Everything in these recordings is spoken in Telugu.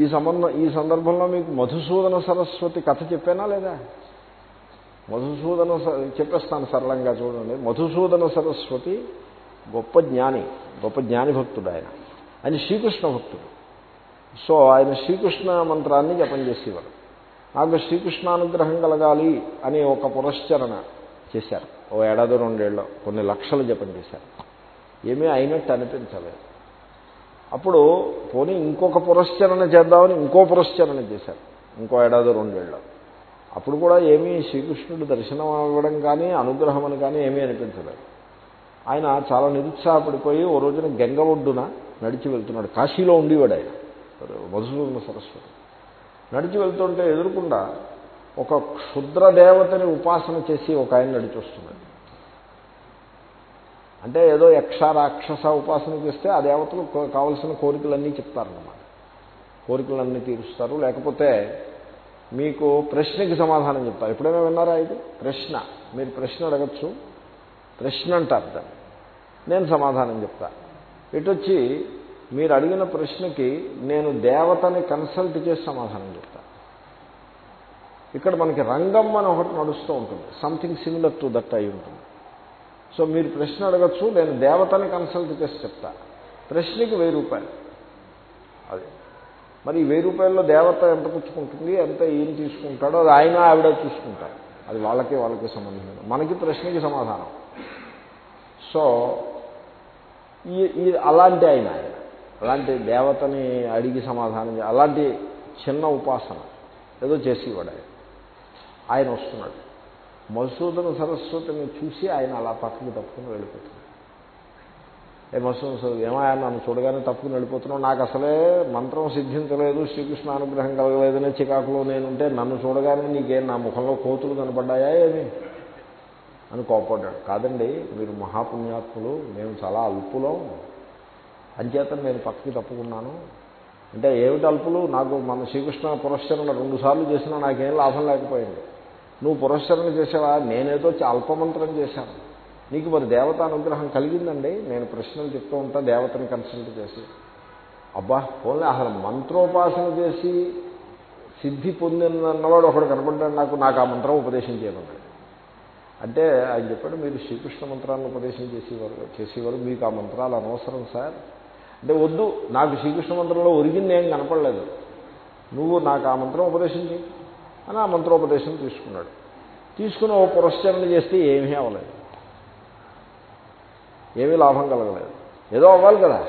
ఈ సంబంధం ఈ సందర్భంలో మీకు మధుసూదన సరస్వతి కథ చెప్పానా లేదా? మధుసూదన స- చెప్పేస్తాను సరళంగా చూడండి. మధుసూదన సరస్వతి గొప్ప జ్ఞాని గొప్ప జ్ఞాని భక్తుడు ఆయన. ఆయన శ్రీకృష్ణ భక్తుడు. సో ఆయన శ్రీకృష్ణ మంత్రాన్ని జపం చేసేవారు. నాకు శ్రీకృష్ణానుగ్రహం కలగాలి అని ఒక పురశ్చరణ చేశారు. ఓ ఏడాది రెండేళ్ళు కొన్ని లక్షలు జపం చేశారు. ఏమీ అయినట్టు అనిపించలేదు. అప్పుడు పోనీ ఇంకొక పురశ్చరణ చేద్దామని ఇంకో పురశ్చరణ చేశారు. ఇంకో ఏడాది రెండేళ్ళు. అప్పుడు కూడా ఏమీ శ్రీకృష్ణుడు దర్శనం అవ్వడం కానీ అనుగ్రహం అని కానీ ఏమీ అనిపించలేదు. ఆయన చాలా నిరుత్సాహపడిపోయి ఓ రోజున గంగ ఒడ్డున నడిచి వెళ్తున్నాడు. కాశీలో ఉండేవాడు ఆయన. మధుసూదన సరస్వతి. నడిచి వెళ్తుంటే ఎదురుకుండా ఒక క్షుద్ర దేవతని ఉపాసన చేసి ఒక ఆయన నడిచి వస్తున్నాడు. అంటే ఏదో యక్ష రాక్షస ఉపాసన చేస్తే ఆ దేవతలు కావలసిన కోరికలన్నీ చెప్తారన్నమాట. కోరికలన్నీ తీరుస్తారు. లేకపోతే మీకు ప్రశ్నకి సమాధానం చెప్తారు. ఎప్పుడైనా విన్నారా ఇది? ప్రశ్న. మీరు ప్రశ్న అడగచ్చు. ప్రశ్న అంటారు దాన్ని. నేను సమాధానం చెప్తా. ఇటొచ్చి మీరు అడిగిన ప్రశ్నకి నేను దేవతని కన్సల్ట్ చేసి సమాధానం చెప్తా. ఇక్కడ మనకి రంగం అని ఒకటి నడుస్తూ ఉంటుంది. సంథింగ్ సిమిలర్ టు దట్ అయి ఉంటుంది. సో మీరు ప్రశ్న అడగచ్చు నేను దేవతని కన్సల్ట్ చేసి చెప్తా. ప్రశ్నకి వెయ్యి రూపాయలు. అది. మరి ఈ వెయ్యి రూపాయల్లో దేవత ఎంత పుచ్చుకుంటుంది ఎంత ఈయన తీసుకుంటాడో అది ఆయన ఆవిడ చూసుకుంటారు. అది వాళ్ళకి వాళ్ళకి సంబంధించిన మనకి ప్రశ్నకి సమాధానం. సో ఈ అలాంటి ఆయన ఆయన. అలాంటి దేవతని అడిగి సమాధానం అలాంటి చిన్న ఉపాసన. ఏదో చేసేవాడు ఆయన. ఆయన వస్తున్నాడు. మధుసూదన సరస్వతిని చూసి ఆయన అలా పక్కకి తప్పుకుని వెళ్ళిపోతున్నాడు. ఏ మధుసూదన సరస్వతి ఏమయ్యా నన్ను చూడగానే తప్పుకుని వెళ్ళిపోతున్నావు? నాకు అసలే మంత్రం సిద్ధించలేదు శ్రీకృష్ణ అనుగ్రహం కలగలేదనే చికాకులో నేనుంటే నన్ను చూడగానే నీకేం నా ముఖంలో కోతులు కనపడ్డాయా ఏమి? అని కోపడ్డాడు కాదండి మీరు మహాపుణ్యాత్ములు మేము చాలా అల్పులం. అంచేత నేను పక్కకి తప్పుకున్నాను. అంటే ఏమిటి అల్పులు? నాకు మన శ్రీకృష్ణ పురస్కరణ రెండు సార్లు చేసినా నాకేం లాభం లేకపోయింది. నువ్వు పురస్కరణ చేసావా నేనేదో అల్పమంత్రం చేశాను. నీకు మరి దేవత అనుగ్రహం కలిగిందండి? నేను ప్రశ్నలు చెప్తూ ఉంటా దేవతని కన్సల్ట్ చేసి. అబ్బా పోలే అసలు మంత్రోపాసన చేసి సిద్ధి పొందినవాడు ఒకడు కనపడ్డాడు నాకు నాకు ఆ మంత్రం ఉపదేశం చేయమన్నాడు. అంటే ఆయన చెప్పాడు మీరు శ్రీకృష్ణ మంత్రాలను ఉపదేశం చేసేవారు చేసేవారు మీకు ఆ మంత్రాలు అనవసరం సార్. అంటే వద్దు నాకు శ్రీకృష్ణ మంత్రంలో ఒరిగింది ఏం కనపడలేదు. నువ్వు నాకు ఆ మంత్రం ఉపదేశం చేయి అని ఆ మంత్రోపదేశం తీసుకున్నాడు. తీసుకుని ఓ పురస్చరణ చేస్తే ఏమీ అవ్వలేదు. ఏమీ లాభం కలగలేదు. ఏదో అవ్వాలి కదా.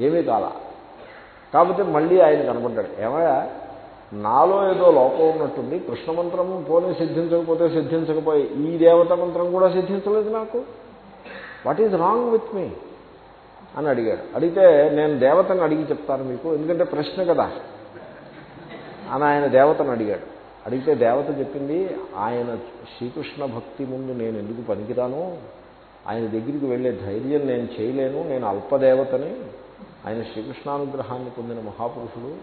ఏమీ కాల. కాకపోతే మళ్ళీ ఆయన కనపడ్డాడు. ఏమయ్యా? నాలో ఏదో లోపం ఉన్నట్టుంది. కృష్ణ మంత్రం పోనీ సిద్ధించకపోతే సిద్ధించకపోయి ఈ దేవత మంత్రం కూడా సిద్ధించలేదు నాకు. What is wrong with me అని అడిగాడు. అడిగితే నేను దేవతను అడిగి చెప్తాను మీకు. ఎందుకంటే ప్రశ్న కదా. అని ఆయన దేవతను అడిగాడు. అడిగితే దేవత చెప్పింది ఆయన శ్రీకృష్ణ భక్తి ముందు నేను ఎందుకు పనికిరాను? ఆయన దగ్గరికి వెళ్ళే ధైర్యం నేను చేయలేను. నేను అల్పదేవతని. ఆయన శ్రీకృష్ణానుగ్రహాన్ని పొందిన మహాపురుషుడు.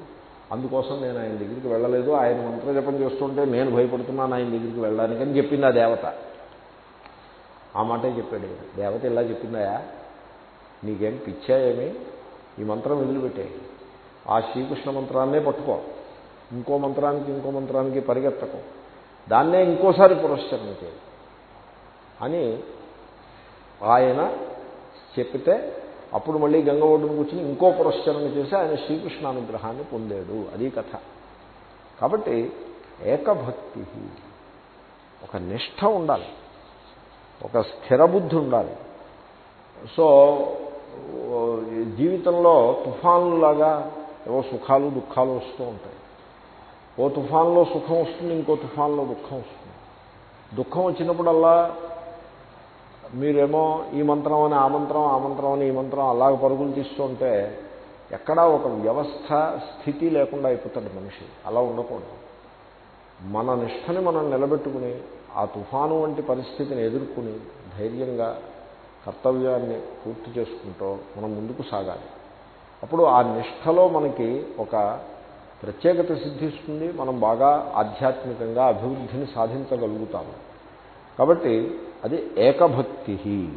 అందుకోసం నేను ఆయన దగ్గరికి వెళ్ళలేదు. ఆయన మంత్రజపం చేస్తుంటే నేను భయపడుతున్నాను ఆయన దగ్గరికి వెళ్ళడానికి అని చెప్పింది ఆ దేవత. ఆ మాటే చెప్పాడు దేవత ఇలా చెప్పిందాయా నీకేం పిచ్చా ఏమి? ఈ మంత్రం వదిలిపెట్టే. ఆ శ్రీకృష్ణ మంత్రాన్నే పట్టుకో. ఇంకో మంత్రానికి ఇంకో మంత్రానికి పరిగెత్తకు. దాన్నే ఇంకోసారి పురస్కరణ చేయి. అని ఆయన చెప్తే అప్పుడు మళ్ళీ గంగ ఒడ్డును కూర్చుని ఇంకో పురస్కరణ చేసి ఆయన శ్రీకృష్ణ అనుగ్రహాన్ని పొందాడు. అది కథ. కాబట్టి ఏకభక్తి ఒక నిష్ఠ ఉండాలి. ఒక స్థిరబుద్ధి ఉండాలి. సో జీవితంలో తుఫాన్లాగా ఏవో సుఖాలు దుఃఖాలు వస్తూ ఉంటాయి. ఓ తుఫాన్లో సుఖం వస్తుంది ఇంకో తుఫాన్లో దుఃఖం వస్తుంది. దుఃఖం వచ్చినప్పుడల్లా మీరేమో ఈ మంత్రం అని ఆ మంత్రం ఆ మంత్రం అని ఈ మంత్రం అలాగ పరుగులు తీస్తుంటే ఎక్కడా ఒక వ్యవస్థ స్థితి లేకుండా అయిపోతాడు మనిషి. అలా ఉండకూడదు. మన నిష్టని మనం నిలబెట్టుకుని ఆ తుఫాను వంటి పరిస్థితిని ఎదుర్కొని ధైర్యంగా కర్తవ్యాన్ని పూర్తి చేసుకుంటూ మనం ముందుకు సాగాలి. అప్పుడు ఆ నిష్టలో మనకి ఒక ప్రత్యేకత సిద్ధిస్తుంది మనం బాగా ఆధ్యాత్మికంగా అభివృద్ధిని సాధించగలుగుతాము. కాబట్టి అది ఏకభక్తి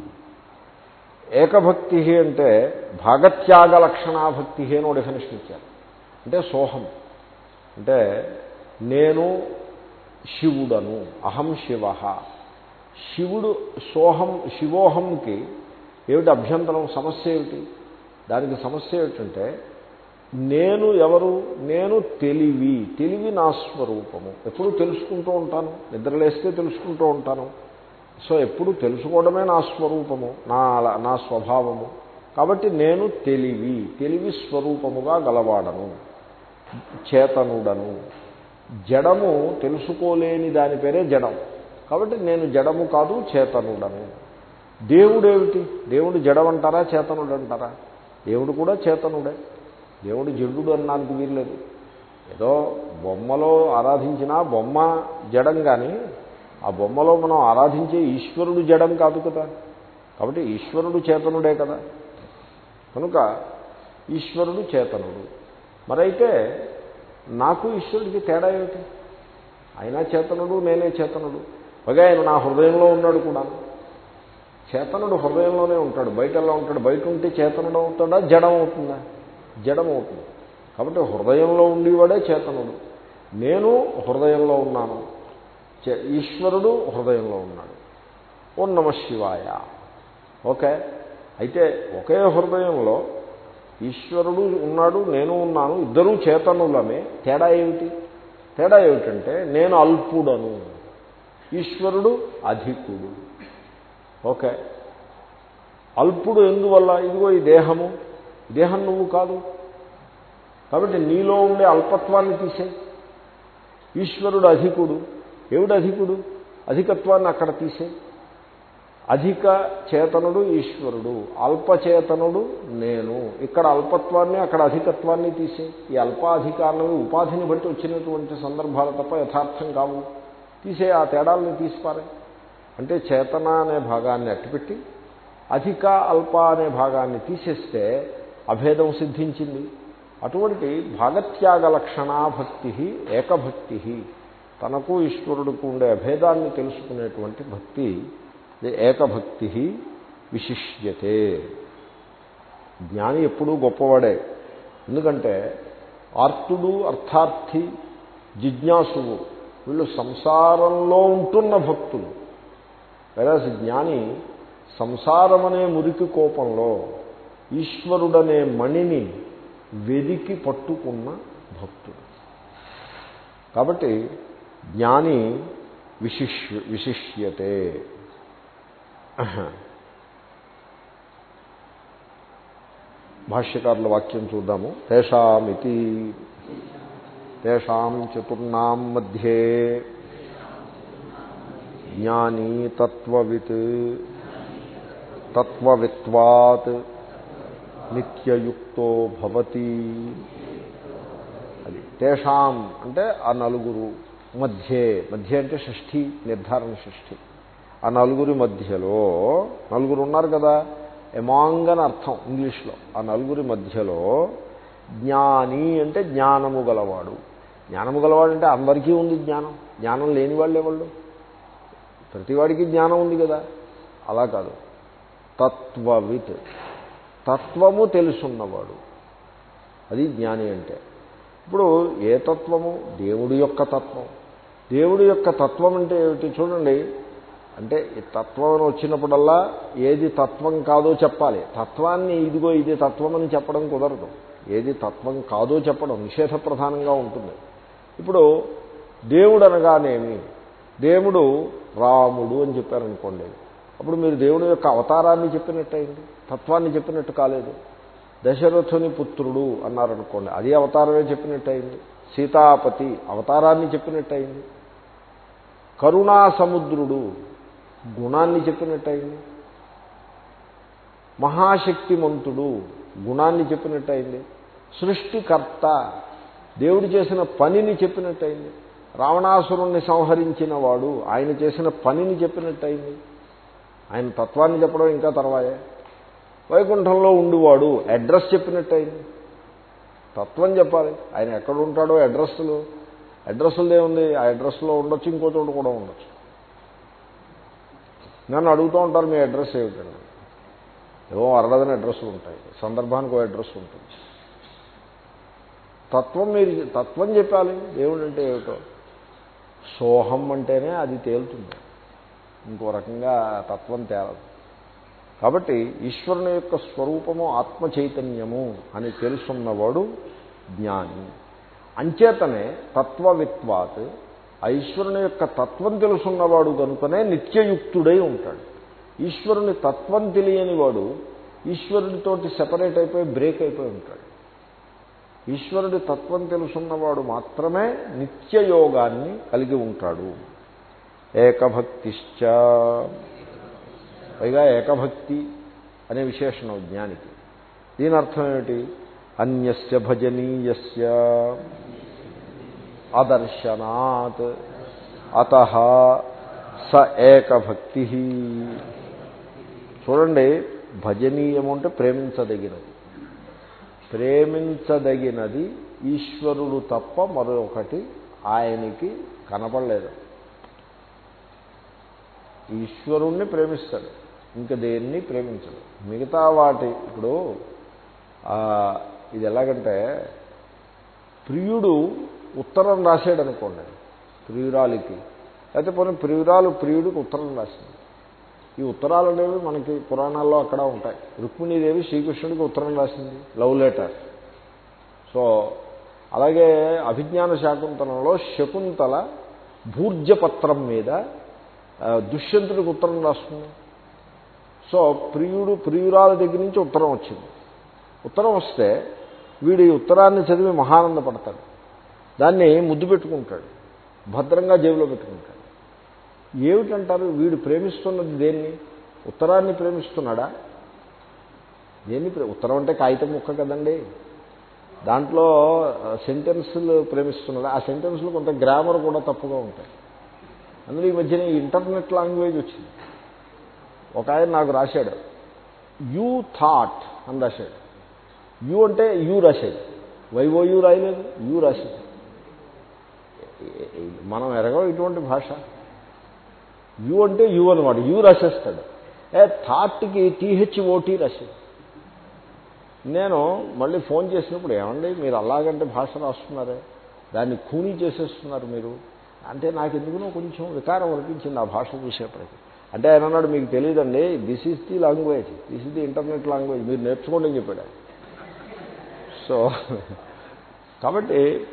ఏకభక్తి అంటే భాగత్యాగ లక్షణాభక్తి అని ఒక డెఫినేషన్ ఇచ్చారు. అంటే సోహం. అంటే నేను శివుడను అహం శివ. శివుడు సోహం శివోహంకి ఏమిటి అభ్యంతరం సమస్య ఏమిటి? దానికి సమస్య ఏమిటంటే నేను ఎవరు? నేను తెలివి. తెలివి నా స్వరూపము. ఎప్పుడు తెలుసుకుంటూ ఉంటాను. నిద్రలేస్తే తెలుసుకుంటూ ఉంటాను. సో ఎప్పుడు తెలుసుకోవడమే నా స్వరూపము. నా నా స్వభావము. కాబట్టి నేను తెలివి. తెలివి స్వరూపముగా గలవాడను. చేతనుడను. జడము తెలుసుకోలేని దాని పేరే జడం. కాబట్టి నేను జడము కాదు చేతనుడను. దేవుడేమిటి? దేవుడు జడమంటారా చేతనుడు అంటారా దేవుడు కూడా చేతనుడే. దేవుడు జడుడు అన్నానికి వీల్లేదు. ఏదో బొమ్మలో ఆరాధించినా బొమ్మ జడం కానీ ఆ బొమ్మలో మనం ఆరాధించే ఈశ్వరుడు జడం కాదు కదా. కాబట్టి ఈశ్వరుడు చేతనుడే కదా. కనుక ఈశ్వరుడు చేతనుడు. మరైతే నాకు ఈశ్వరుడికి తేడా ఏమిటి? అయినా చేతనుడు నేనే చేతనుడు. పైగా ఆయన నా హృదయంలో ఉన్నాడు కూడా. చేతనుడు హృదయంలోనే ఉంటాడు. బయట ఎలా ఉంటాడు? బయట ఉంటే చేతనుడు అవుతాడా? జడం అవుతుందా? జడమవుతుంది. కాబట్టి హృదయంలో ఉండేవాడే చేతనుడు. నేను హృదయంలో ఉన్నాను. ఈశ్వరుడు హృదయంలో ఉన్నాడు. ఓ నమ శివాయ. ఓకే. అయితే ఒకే హృదయంలో ఈశ్వరుడు ఉన్నాడు నేను ఉన్నాను ఇద్దరూ చేతనులమే. తేడా ఏమిటి? తేడా ఏమిటంటే నేను అల్పుడను. ఈశ్వరుడు అధికుడు. ఓకే. అల్పుడు ఎందువల్ల? ఇదిగో ఈ దేహము. దేహం నువ్వు కాదు. కాబట్టి నీలో ఉండే అల్పత్వాన్ని తీసే ఈశ్వరుడు అధికుడు. ఏమిటి అధికుడు? అధికత్వాన్ని అక్కడ తీసే అధిక చేతనుడు ఈశ్వరుడు. అల్పచేతనుడు నేను. ఇక్కడ అల్పత్వాన్ని అక్కడ అధికత్వాన్ని తీసే ఈ అల్పాధికారులు ఉపాధిని బట్టి వచ్చినటువంటి సందర్భాలు తప్ప యథార్థం కావు. తీసే ఆ తేడాలను తీసిపారే. అంటే చేతన అనే భాగాన్ని అట్టిపెట్టి అధిక అల్ప అనే భాగాన్ని తీసేస్తే అభేదం సిద్ధించింది. అటువంటి భాగత్యాగ లక్షణా భక్తి ఏకభక్తి తనకు ఈశ్వరుడికి ఉండే అభేదాన్ని తెలుసుకునేటువంటి భక్తి ఏకభక్తి విశిష్యతే. జ్ఞాని ఎప్పుడూ గొప్పవాడే. ఎందుకంటే ఆర్తుడు అర్థార్థి జిజ్ఞాసువు వీళ్ళు సంసారంలో ఉంటున్న భక్తులు. వెరాజ్ జ్ఞాని సంసారమనే మురికి కోపంలో ఈశ్వరుడనే మణిని వెదికి పట్టుకున్న భక్తుడు. కాబట్టి జ్ఞాని విశిష్య విశిష్యతే. భాష్యకారుల వాక్యం చూద్దాము. తేషామితి. తేషాం చతుర్ణాం మధ్యే. జ్ఞానీ తత్వవిత్ తత్వవిత్వాత్. నిత్యయుక్తో భవతి. అది తేషాం అంటే ఆ నలుగురు మధ్యే. మధ్య అంటే షష్ఠి నిర్ధారణ షష్ఠి. ఆ నలుగురి మధ్యలో నలుగురు ఉన్నారు కదా ఎమాంగ్ అని అర్థం ఇంగ్లీష్లో. ఆ నలుగురి మధ్యలో జ్ఞాని అంటే జ్ఞానము గలవాడు. జ్ఞానము గలవాడు అంటే అందరికీ ఉంది జ్ఞానం. జ్ఞానం లేని వాళ్ళే వాళ్ళు ప్రతివాడికి జ్ఞానం ఉంది కదా. అలా కాదు. తత్వవిత్. తత్వము తెలుసున్నవాడు. అది జ్ఞాని అంటే. ఇప్పుడు ఏ తత్వము? దేవుడి యొక్క తత్వం. దేవుడి యొక్క తత్వం అంటే ఏమిటి చూడండి. అంటే ఈ తత్వం అని వచ్చినప్పుడల్లా ఏది తత్వం కాదో చెప్పాలి. తత్వాన్ని ఇదిగో ఇది తత్వం అని చెప్పడం కుదరదు. ఏది తత్వం కాదో చెప్పడం నిషేధ ప్రధానంగా ఉంటుంది. ఇప్పుడు దేవుడు అనగానేమి? దేవుడు రాముడు అని చెప్పారనుకోండి. అప్పుడు మీరు దేవుడి యొక్క అవతారాన్ని చెప్పినట్టయింది తత్వాన్ని చెప్పినట్టు కాలేదు. దశరథుని పుత్రుడు అన్నారనుకోండి అది అవతారమే చెప్పినట్టయింది. సీతాపతి అవతారాన్ని చెప్పినట్టయింది. కరుణా సముద్రుడు గుణాన్ని చెప్పినట్టయింది. మహాశక్తిమంతుడు గుణాన్ని చెప్పినట్టయింది. సృష్టికర్త దేవుడు చేసిన పనిని చెప్పినట్టయింది. రావణాసురుణ్ణి సంహరించిన వాడు ఆయన చేసిన పనిని చెప్పినట్టయింది. ఆయన తత్వాన్ని చెప్పడం ఇంకా తర్వాయే. వైకుంఠంలో ఉండివాడు అడ్రస్ చెప్పినట్టయింది. తత్వం చెప్పాలి. ఆయన ఎక్కడ ఉంటాడో అడ్రస్లు అడ్రస్లు ఏముంది? ఆ అడ్రస్లో ఉండొచ్చు ఇంకో చోట కూడా ఉండొచ్చు. నన్ను అడుగుతూ ఉంటారు మీ అడ్రస్ ఏమిటండి? ఏవో అరడదని అడ్రస్లు ఉంటాయి. సందర్భానికి ఒక అడ్రస్ ఉంటుంది. తత్వం మీరు తత్వం చెప్పాలి. దేవుడు అంటే ఏమిటో? సోహం అంటేనే అది తేలుతుంది. ఇంకో రకంగా తత్వం తేలదు. కాబట్టి ఈశ్వరుని యొక్క స్వరూపము ఆత్మ చైతన్యము అని తెలుసున్నవాడు జ్ఞాని. అంచేతనే తత్వవిత్వాత్ ఈశ్వరుని యొక్క తత్వం తెలుసున్నవాడు కనుకనే నిత్యయుక్తుడై ఉంటాడు. ఈశ్వరుని తత్వం తెలియని వాడు ఈశ్వరుడితోటి సెపరేట్ అయిపోయి బ్రేక్ అయిపోయి ఉంటాడు. ఈశ్వరుడి తత్వం తెలుసున్నవాడు మాత్రమే నిత్యయోగాన్ని కలిగి ఉంటాడు. ఏకభక్తిశ్చ. పైగా ఏకభక్తి అనే విశేషణం జ్ఞానికి. దీని అర్థం ఏమిటి? అన్యస్య భజనీయస్య అదర్శనాత్. అత స ఏకభక్తి. చూడండి భజనీయము అంటే ప్రేమించదగినది. ప్రేమించదగినది ఈశ్వరుడు తప్ప మరొకటి ఆయనకి కనపడలేదు. ఈశ్వరుణ్ణి ప్రేమిస్తాడు. ఇంకా దేన్ని ప్రేమించడు. మిగతా వాటి ఇప్పుడు ఇది ఎలాగంటే ప్రియుడు ఉత్తరం రాశాడు అనుకోండి ప్రియురాలికి. అయితే పోనీ ప్రియురాలు ప్రియుడికి ఉత్తరం రాసింది. ఈ ఉత్తరాలు అనేవి మనకి పురాణాల్లో అక్కడ ఉంటాయి. రుక్మిణీదేవి శ్రీకృష్ణుడికి ఉత్తరం రాసింది. Love letter. సో అలాగే అభిజ్ఞాన శాకుంతలంలో శకుంతల భూర్జపత్రం మీద దుష్యంతుడికి ఉత్తరం రాస్తుంది. సో ప్రియుడు ప్రియురాల దగ్గర నుంచి ఉత్తరం వచ్చింది. ఉత్తరం వస్తే వీడి ఉత్తరాన్ని చదివి మహానందపడతాడు. దాన్ని ముద్దు పెట్టుకుంటాడు. భద్రంగా జేబులో పెట్టుకుంటాడు. ఏమిటంటారు? వీడు ప్రేమిస్తున్నది దేన్ని? ఉత్తరాన్ని ప్రేమిస్తున్నాడా? దేన్ని ఉత్తరం అంటే కాగితం ముక్క కదండి. దాంట్లో సెంటెన్సులు ప్రేమిస్తున్నాడా. ఆ సెంటెన్సులు కొంత గ్రామర్ కూడా తప్పుగా ఉంటాయి. అందులో ఈ మధ్యన ఇంటర్నెట్ లాంగ్వేజ్ వచ్చింది. ఒక ఆయన నాకు రాశాడు. యూ థాట్ అని రాశాడు. యూ అంటే యూ రాశాడు. వైవో యూ రాయలేదు? యూ రాశాడు. మనం ఎరగం ఇటువంటి భాష. యూ అంటే యూ అనమాట యూ రాసేస్తాడు. ఏ థాట్కి టీహెచ్ఓటీ రాశాడు. నేను మళ్ళీ ఫోన్ చేసినప్పుడు ఏమండి మీరు అలాగంటే భాష రాస్తున్నారే? దాన్ని ఖూనీ చేసేస్తున్నారు మీరు. అంటే నాకు ఎందుకునో కొంచెం వికారం అనిపించింది ఆ భాష చూసేప్పటికి. అంటే ఆయన అన్నాడు మీకు తెలియదండి this is the language this is the internet language మీరు నేర్చుకోండి అని చెప్పాడు సో కాబట్టి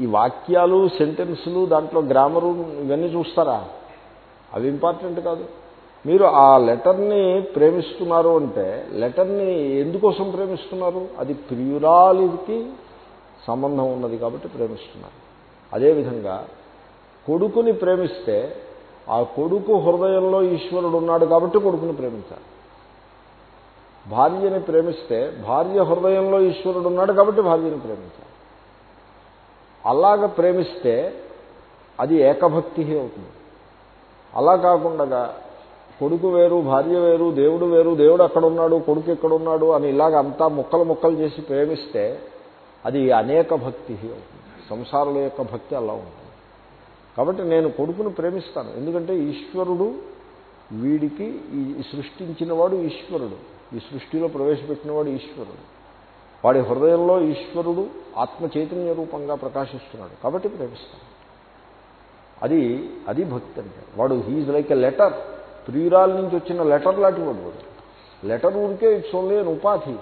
ఈ వాక్యాలు సెంటెన్సులు దాంట్లో గ్రామరు ఇవన్నీ చూస్తారా? అవి ఇంపార్టెంట్ కాదు. మీరు ఆ లెటర్ని ప్రేమిస్తున్నారు అంటే లెటర్ని ఎందుకోసం ప్రేమిస్తున్నారు? అది ప్రియురాలికి సంబంధం ఉన్నది కాబట్టి ప్రేమిస్తున్నారు. అదేవిధంగా కొడుకుని ప్రేమిస్తే ఆ కొడుకు హృదయంలో ఈశ్వరుడు ఉన్నాడు కాబట్టి కొడుకుని ప్రేమించాలి. భార్యని ప్రేమిస్తే భార్య హృదయంలో ఈశ్వరుడు ఉన్నాడు కాబట్టి భార్యని ప్రేమించాలి. అలాగ ప్రేమిస్తే అది ఏకభక్తి అవుతుంది. అలా కాకుండా కొడుకు వేరు భార్య వేరు దేవుడు వేరు దేవుడు అక్కడ ఉన్నాడు కొడుకు ఇక్కడ ఉన్నాడు అని ఇలాగ అంతా ముక్కలు ముక్కలు చేసి ప్రేమిస్తే అది అనేక భక్తి అవుతుంది. సంసారుల యొక్క భక్తి అలా ఉంటుంది. కాబట్టి నేను కొడుకును ప్రేమిస్తాను. ఎందుకంటే ఈశ్వరుడు వీడికి ఈ సృష్టించినవాడు ఈశ్వరుడు. ఈ సృష్టిలో ప్రవేశపెట్టినవాడు ఈశ్వరుడు. వాడి హృదయంలో ఈశ్వరుడు ఆత్మ చైతన్య రూపంగా ప్రకాశిస్తున్నాడు. కాబట్టి ప్రేమిస్తాను. అది అది భక్తి అంటే వాడు హీజ్ లైక్ ఎ లెటర్ ప్రియురాల నుంచి వచ్చిన లెటర్ లాంటి వాడు. వాడు లెటర్ ఊరికే ఇట్స్ ఓన్లీ అని ఉపాధి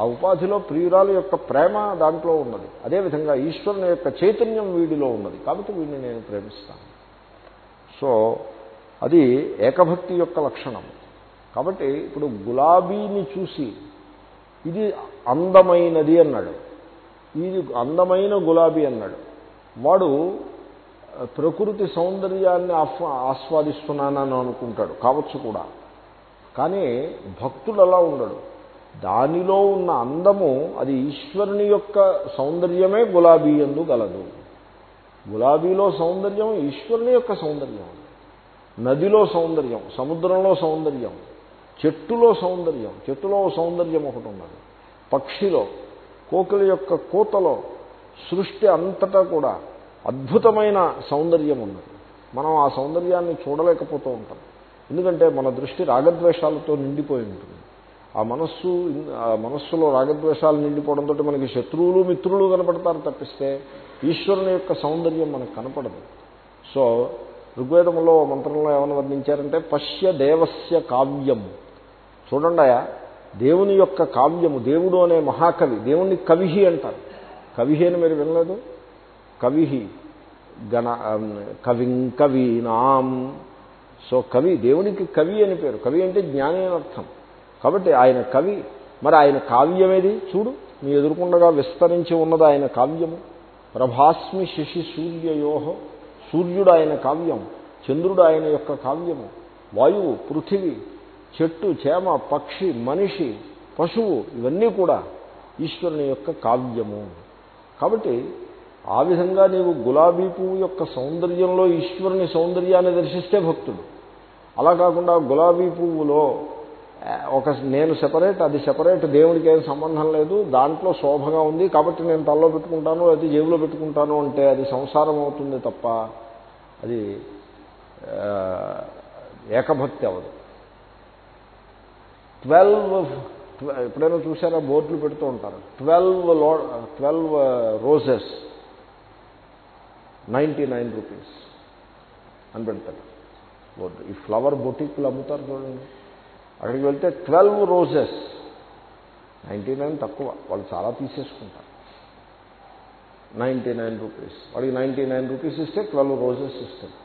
ఆ ఉపాధిలో ప్రియురాలు యొక్క ప్రేమ దాంట్లో ఉన్నది. అదేవిధంగా ఈశ్వరుని యొక్క చైతన్యం వీడిలో ఉన్నది. కాబట్టి వీడిని నేను ప్రేమిస్తాను. సో అది ఏకభక్తి యొక్క లక్షణం. కాబట్టి ఇప్పుడు గులాబీని చూసి ఇది అందమైనది అన్నాడు. ఇది అందమైన గులాబీ అన్నాడు. వాడు ప్రకృతి సౌందర్యాన్ని ఆస్వాదిస్తున్నానని అనుకుంటాడు. కావచ్చు కూడా. కానీ భక్తుడు అలా ఉండడు. దానిలో ఉన్న అందము అది ఈశ్వరుని యొక్క సౌందర్యమే గులాబీ ఎందు గలదు. గులాబీలో సౌందర్యం ఈశ్వరుని యొక్క సౌందర్యం. నదిలో సౌందర్యం సముద్రంలో సౌందర్యం చెట్టులో సౌందర్యం. చెట్టులో సౌందర్యం ఒకటి ఉన్నది. పక్షిలో కోకిల యొక్క కోతలో సృష్టి అంతటా కూడా అద్భుతమైన సౌందర్యం ఉన్నది. మనం ఆ సౌందర్యాన్ని చూడలేకపోతూ ఉంటాం. ఎందుకంటే మన దృష్టి రాగద్వేషాలతో నిండిపోయి ఉంటుంది. ఆ మనస్సు ఆ మనస్సులో రాగద్వేషాలు నిండిపోవడంతో మనకి శత్రువులు మిత్రులు కనపడతారు తప్పిస్తే ఈశ్వరుని యొక్క సౌందర్యం మనకు కనపడదు. సో ఋగ్వేదంలో మంత్రంలో ఏమైనా వర్ణించారంటే పశ్య దేవస్య కావ్యం. చూడండియా దేవుని యొక్క కావ్యము దేవుడు అనే మహాకవి దేవుణ్ణి కవిహి అంటారు. కవిహి అని మీరు వినలేదు? కవిహి గణ కవిం కవీనాం. సో కవి దేవునికి కవి అని పేరు. కవి అంటే జ్ఞాని అని అర్థం. కాబట్టి ఆయన కవి. మరి ఆయన కావ్యమేది? చూడు మీ ఎదుర్కొండగా విస్తరించి ఉన్నది ఆయన కావ్యము. ప్రభాస్మి శశి సూర్యయోహో సూర్యుడు ఆయన కావ్యం. చంద్రుడు ఆయన యొక్క కావ్యము. వాయువు పృథివీ చెట్టు చేమ పక్షి మనిషి పశువు ఇవన్నీ కూడా ఈశ్వరుని యొక్క కావ్యము. కాబట్టి ఆ విధంగా నీవు గులాబీ పువ్వు యొక్క సౌందర్యంలో ఈశ్వరుని సౌందర్యాన్ని దర్శిస్తే భక్తుడు. అలా కాకుండా గులాబీ పువ్వులో ఒక నేను సెపరేట్ అది సెపరేట్ దేవుడికి ఏం సంబంధం లేదు దాంట్లో శోభగా ఉంది కాబట్టి నేను తల్లో పెట్టుకుంటాను అది జేబులో పెట్టుకుంటాను అంటే అది సంసారం అవుతుంది తప్ప అది ఏకభక్తి అవ్వదు. ట్వెల్వ్ ఎప్పుడైనా చూసారా బోర్డులు పెడుతూ ఉంటారు. ట్వెల్వ్లో twelve roses ninety nine rupees అని పెడతారు బోర్డు. ఈ ఫ్లవర్ బొటిక్లు అమ్ముతారు చూడండి. అక్కడికి వెళ్తే ట్వెల్వ్ రోజెస్. నైంటీ నైన్ తక్కువ. వాళ్ళు చాలా తీసేసుకుంటారు. Ninety nine rupees. వాడికి నైంటీ నైన్ రూపీస్ ఇస్తే ట్వెల్వ్ రోజెస్ ఇస్తారు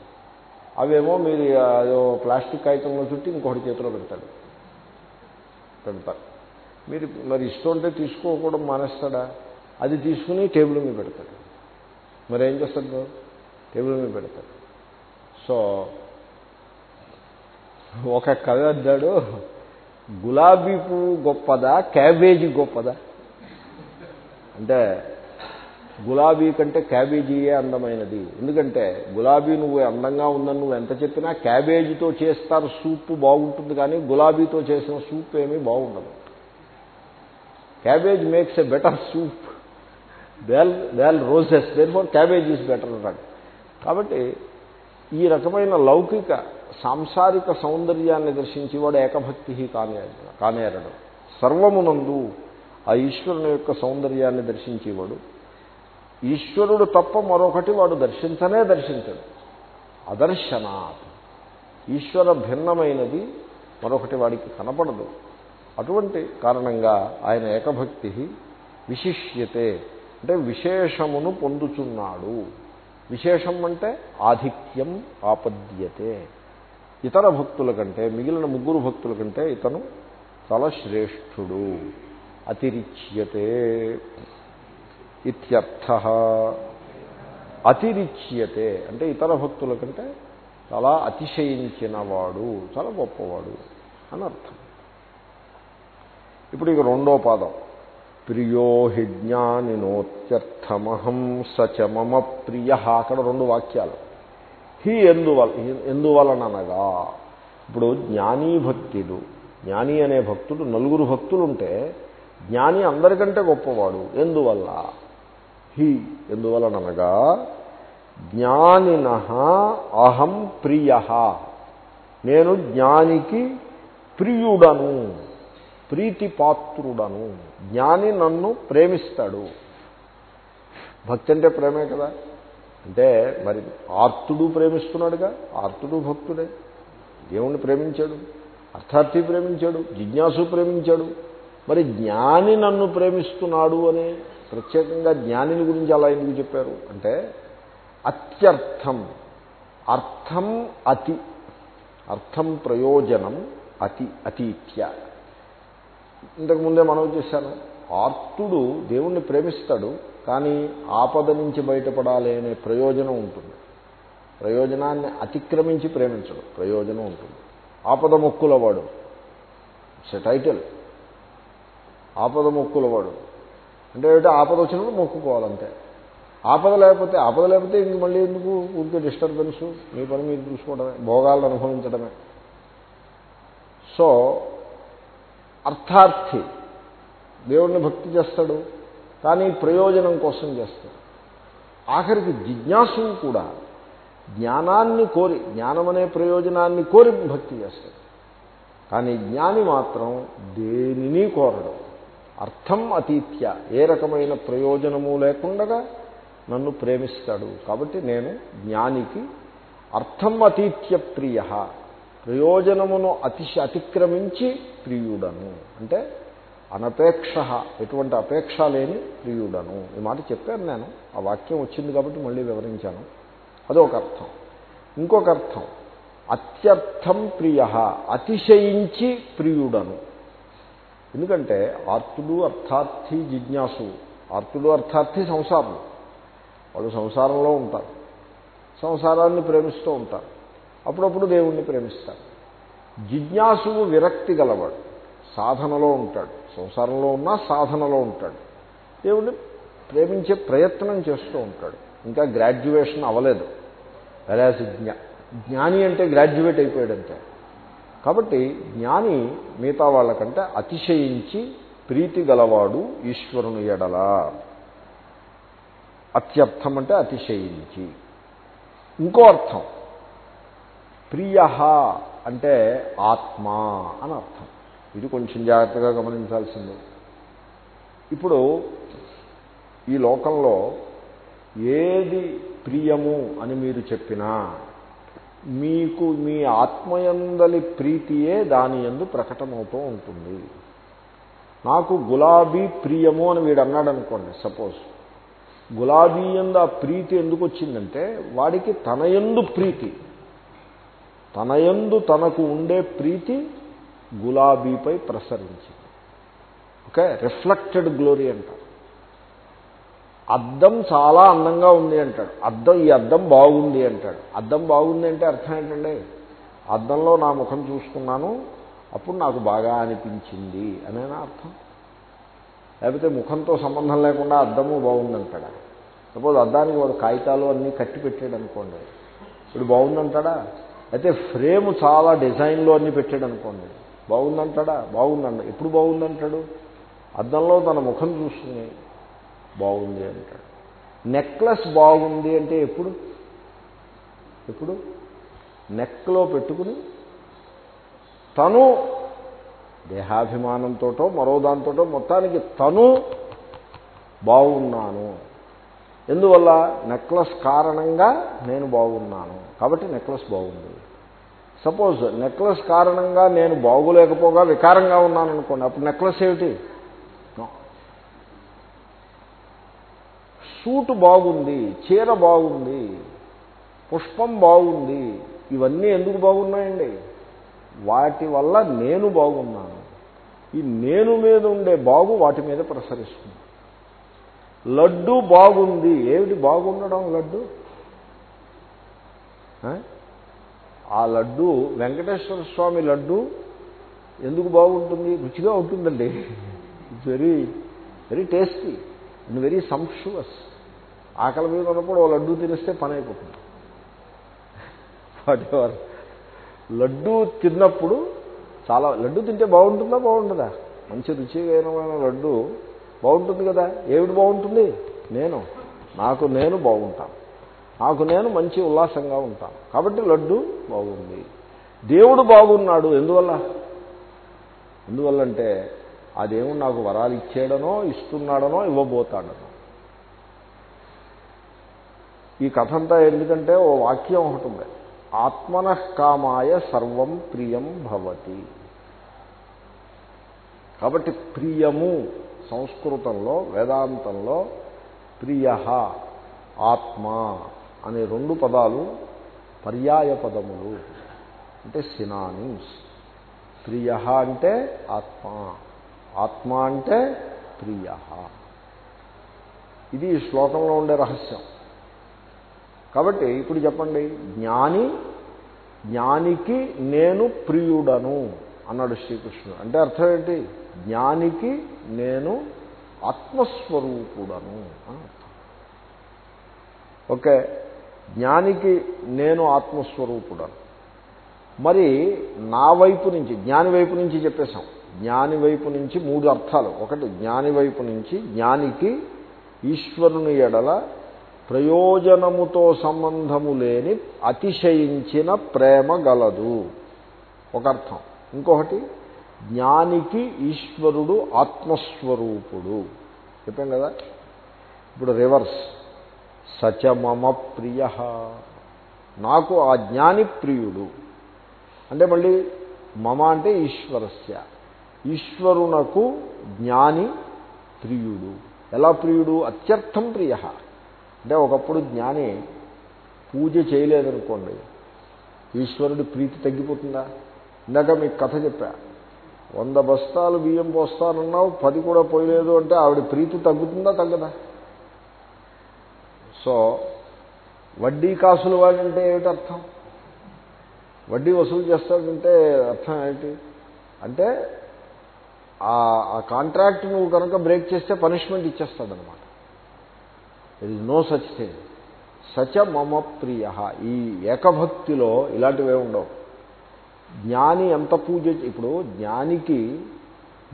అవేమో మీరు అదో ప్లాస్టిక్ ఐటెంలో చుట్టి ఇంకొకటి చేతిలో పెడతాడు. పెడతారు. మీరు మరి ఇష్టం ఉంటే తీసుకోకూడదు మానేస్తాడా? అది తీసుకుని టేబుల్ మీద పెడతాడు. మరి ఏం చేస్తాడు? టేబుల్ మీద పెడతాడు. సో ఒక కవి అద్దాడు గులాబీ పువ్వు గొప్పదా క్యాబేజీ గొప్పదా? అంటే గులాబీ కంటే క్యాబేజీయే అందమైనది. ఎందుకంటే గులాబీ నువ్వు అందంగా ఉందని నువ్వు ఎంత చెప్పినా క్యాబేజీతో చేస్తారు సూప్ బాగుంటుంది కానీ గులాబీతో చేసిన సూప్ ఏమీ బాగుండదు. Cabbage makes a better soup they'll they'll roses therefore cabbage is better అన్నాడు కాబట్టి ఈ రకమైన లౌకిక సాంసారిక సౌందర్యాన్ని దర్శించి వాడు ఏకభక్తి కానేరడు కానేరడు. సర్వమునందు ఆ ఈశ్వరుని యొక్క సౌందర్యాన్ని దర్శించేవాడు. ఈశ్వరుడు తప్ప మరొకటి వాడు దర్శించనే దర్శించడు. అదర్శనాత్. ఈశ్వర భిన్నమైనది మరొకటి వాడికి కనపడదు. అటువంటి కారణంగా ఆయన ఏకభక్తి విశిష్యతే. అంటే విశేషమును పొందుచున్నాడు. విశేషం అంటే ఆధిక్యం ఆపద్యతే. ఇతర భక్తుల కంటే మిగిలిన ముగ్గురు భక్తుల కంటే ఇతను చాలా శ్రేష్ఠుడు. అతిరిచ్యతే ఇత్యర్థ. అతిరిచ్యతే అంటే ఇతర భక్తుల కంటే చాలా అతిశయించినవాడు చాలా గొప్పవాడు అని అర్థం. ఇప్పుడు ఇక రెండో పాదం. ప్రియో హిజ్ఞానినోత్యర్థమహం సచ మమ ప్రియ. అక్కడ రెండు వాక్యాలు. హి ఎందువల్ ఎందువలననగా ఇప్పుడు జ్ఞానీ భక్తులు జ్ఞాని అనే భక్తుడు నలుగురు భక్తులు ఉంటే జ్ఞాని అందరికంటే గొప్పవాడు. ఎందువల్ల? హి ఎందువలననగా జ్ఞానిన అహం ప్రియ. నేను జ్ఞానికి ప్రియుడను ప్రీతిపాత్రుడను. జ్ఞాని నన్ను ప్రేమిస్తాడు. భక్తి అంటే ప్రేమే కదా? అంటే మరి ఆర్తుడు ప్రేమిస్తున్నాడుగా? ఆర్తుడు భక్తుడే. దేవుణ్ణి ప్రేమించాడు. అర్థార్థి ప్రేమించాడు. జిజ్ఞాసు ప్రేమించాడు. మరి జ్ఞాని నన్ను ప్రేమిస్తున్నాడు అని ప్రత్యేకంగా జ్ఞానిని గురించి అలా ఎందుకు చెప్పారు? అంటే అత్యర్థం. అర్థం అతి. అర్థం ప్రయోజనం అతి అతీత్య. ఇంతకుముందే మనం చేశాను? ఆర్తుడు దేవుణ్ణి ప్రేమిస్తాడు. కానీ ఆపద నుంచి బయటపడాలి అనే ప్రయోజనం ఉంటుంది. ప్రయోజనాన్ని అతిక్రమించి ప్రేమించడం ప్రయోజనం ఉంటుంది. ఆపద మొక్కులవాడు ఇట్స్ ఎ టైటిల్ ఆపద మొక్కులవాడు అంటే ఏమిటో? ఆపద వచ్చినప్పుడు మొక్కుకోవాలంతే. ఆపద లేకపోతే ఆపద లేకపోతే ఇంక మళ్ళీ ఎందుకు ఊరికే డిస్టర్బెన్స్ మీ పని మీరు చూసుకోవడమే. భోగాలను అనుభవించడమే. సో అర్థార్థి. దేవుణ్ణి భక్తి చేస్తాడు. కానీ ప్రయోజనం కోసం చేస్తారు. ఆఖరికి జిజ్ఞాసు కూడా జ్ఞానాన్ని కోరి జ్ఞానమనే ప్రయోజనాన్ని కోరి భక్తి చేస్తాడు. కానీ జ్ఞాని మాత్రం దేనిని కోరడు. అర్థం అతీత్య. ఏ రకమైన ప్రయోజనము లేకుండా నన్ను ప్రేమిస్తాడు. కాబట్టి నేను జ్ఞానికి అర్థం అతీత్య ప్రియ. ప్రయోజనమును అతిశ అతిక్రమించి ప్రియుడను. అంటే అనపేక్ష ఎటువంటి అపేక్ష లేని ప్రియుడను. ఈ మాట చెప్పాను నేను. ఆ వాక్యం వచ్చింది కాబట్టి మళ్ళీ వివరించాను. అదొక అర్థం. ఇంకొక అర్థం. అత్యర్థం ప్రియ అతిశయించి ప్రియుడను. ఎందుకంటే ఆర్తుడు అర్థార్థి జిజ్ఞాసు. ఆర్తుడు అర్థార్థి సంసారం. వాళ్ళు సంసారంలో ఉంటారు. సంసారాన్ని ప్రేమిస్తూ ఉంటారు. అప్పుడప్పుడు దేవుణ్ణి ప్రేమిస్తారు. జిజ్ఞాసువు విరక్తి గలవాడు. సాధనలో ఉంటాడు. సంసారంలో ఉన్నా సాధనలో ఉంటాడు. దేవుణ్ణి ప్రేమించే ప్రయత్నం చేస్తూ ఉంటాడు. ఇంకా గ్రాడ్యుయేషన్ అవ్వలేదు. వెరాజ్ జ్ఞా జ్ఞాని అంటే గ్రాడ్యుయేట్ అయిపోయాడంటే కాబట్టి జ్ఞాని మిగతా వాళ్ళకంటే అతిశయించి ప్రీతి గలవాడు ఈశ్వరుని ఎడల. అత్యర్థం అంటే అతిశయించి. ఇంకో అర్థం ప్రియ అంటే ఆత్మ అని అర్థం. ఇది కొంచెం జాగ్రత్తగా గమనించాల్సింది. ఇప్పుడు ఈ లోకంలో ఏది ప్రియము అని మీరు చెప్పినా మీకు మీ ఆత్మయందలి ప్రీతియే దాని ఎందు ప్రకటమవుతూ ఉంటుంది. నాకు గులాబీ ప్రియము అని వీడు అన్నాడు అనుకోండి సపోజ్. గులాబీ ఎందు ఆ ప్రీతి ఎందుకు వచ్చిందంటే వాడికి తనయందు ప్రీతి. తనయందు తనకు ఉండే ప్రీతి గులాబీపై ప్రసరించింది. ఓకే? రిఫ్లెక్టెడ్ గ్లోరీ అంటారు. అద్దం చాలా అందంగా ఉంది అంటాడు. అద్దం ఈ అద్దం బాగుంది అంటాడు. అద్దం బాగుంది అంటే అర్థం ఏంటండి? అద్దంలో నా ముఖం చూసుకున్నాను అప్పుడు నాకు బాగా అనిపించింది అనేనా అర్థం? లేకపోతే ముఖంతో సంబంధం లేకుండా అద్దము బాగుందంటాడా? సపోజ్ అద్దానికి వాడు కాగితాలు అన్నీ కట్టి పెట్టాడు అనుకోండి ఇప్పుడు బాగుందంటాడా? అయితే ఫ్రేమ్ చాలా డిజైన్లో అన్నీ పెట్టాడు అనుకోండి బాగుందంటాడా? బాగుందండి ఎప్పుడు బాగుందంటాడు? అద్దంలో తన ముఖం చూసుకుని బాగుంది అంటాడు. నెక్లెస్ బాగుంది అంటే ఎప్పుడు? ఎప్పుడు? నెక్లో పెట్టుకుని తను దేహాభిమానంతోటో మరో దాంతోటో మొత్తానికి తను బాగున్నాను. ఎందువల్ల? నెక్లెస్ కారణంగా నేను బాగున్నాను. కాబట్టి నెక్లెస్ బాగుంది. సపోజ్ నెక్లెస్ కారణంగా నేను బాగులేకపోగా వికారంగా ఉన్నాను అనుకోండి అప్పుడు నెక్లెస్ ఏమిటి? సూటు బాగుంది చీర బాగుంది పుష్పం బాగుంది ఇవన్నీ ఎందుకు బాగున్నాయండి? వాటి వల్ల నేను బాగున్నాను. ఈ నేను మీద ఉండే బాగు వాటి మీద ప్రసరిస్తుంది. లడ్డు బాగుంది. ఏమిటి బాగుండడం లడ్డు? ఆ లడ్డు వెంకటేశ్వర స్వామి లడ్డు ఎందుకు బాగుంటుంది? రుచిగా ఉంటుందండి. It's very very tasty and very sumptuous ఆకలి మీద ఉన్నప్పుడు ఓ లడ్డు తినేస్తే పని అయిపోతుంది. వాట్ ఎవర్ లడ్డు తిన్నప్పుడు చాలా లడ్డు తింటే బాగుంటుందా? బాగుంటుందా? మంచి రుచికరమైన లడ్డు బాగుంటుంది కదా? ఏమిటి బాగుంటుంది? నేను. నాకు నేను బాగుంటాను. నాకు నేను మంచి ఉల్లాసంగా ఉంటాను. కాబట్టి లడ్డు బాగుంది. దేవుడు బాగున్నాడు. ఎందువల్ల? ఎందువల్లంటే ఆ దేవుడు నాకు వరాలు ఇచ్చేయడనో ఇస్తున్నాడనో ఇవ్వబోతాడనో. ఈ కథ అంతా ఎందుకంటే ఓ వాక్యం ఒకటి ఉంది. ఆత్మనఃకామాయ సర్వం ప్రియం భవతి. కాబట్టి ప్రియము సంస్కృతంలో వేదాంతంలో ప్రియ ఆత్మ. అనే రెండు పదాలు పర్యాయ పదములు. అంటే సినానిమ్స్ ప్రియ అంటే ఆత్మ. ఆత్మ అంటే ప్రియ. ఇది ఈ శ్లోకంలో ఉండే రహస్యం. కాబట్టి ఇప్పుడు చెప్పండి. జ్ఞాని జ్ఞానికి నేను ప్రియుడను అన్నాడు శ్రీకృష్ణుడు. అంటే అర్థం ఏంటి? జ్ఞానికి నేను ఆత్మస్వరూపుడను. అని అర్థం ఓకే. జ్ఞానికి నేను ఆత్మస్వరూపుడను. మరి నా వైపు నుంచి జ్ఞాని వైపు నుంచి చెప్పేశాం. జ్ఞాని వైపు నుంచి మూడు అర్థాలు. ఒకటి జ్ఞాని వైపు నుంచి జ్ఞానికి ఈశ్వరుని ఎడల ప్రయోజనముతో సంబంధము లేని అతిశయించిన ప్రేమ గలదు. ఒక అర్థం. ఇంకొకటి జ్ఞానికి ఈశ్వరుడు ఆత్మస్వరూపుడు. చెప్పాం కదా? ఇప్పుడు రివర్స్. సచ మమ ప్రియ. నాకు ఆ జ్ఞాని ప్రియుడు. అంటే మళ్ళీ మమ అంటే ఈశ్వరస్య. ఈశ్వరునకు జ్ఞాని ప్రియుడు. ఎలా ప్రియుడు? అత్యర్థం ప్రియ. అంటే ఒకప్పుడు జ్ఞాని పూజ చేయలేదనుకోండి. ఈశ్వరుడి ప్రీతి తగ్గిపోతుందా? ఇందాక మీకు కథ చెప్పా. వంద బస్తాలు బియ్యం పోస్తానన్నావు పది కూడా పోయలేదు అంటే ఆవిడ ప్రీతి తగ్గుతుందా తగ్గదా? సో వడ్డీ కాసులు వాడంటే ఏమిటి అర్థం? వడ్డీ వసూలు చేస్తాడంటే అర్థం ఏంటి? అంటే ఆ కాంట్రాక్ట్ నువ్వు కనుక బ్రేక్ చేస్తే punishment ఇచ్చేస్తాడనమాట. It is no such thing సచ మమ ప్రియ. ఈ ఏకభక్తిలో ఇలాంటివే ఉండవు. జ్ఞాని ఎంత పూజ ఇప్పుడు జ్ఞానికి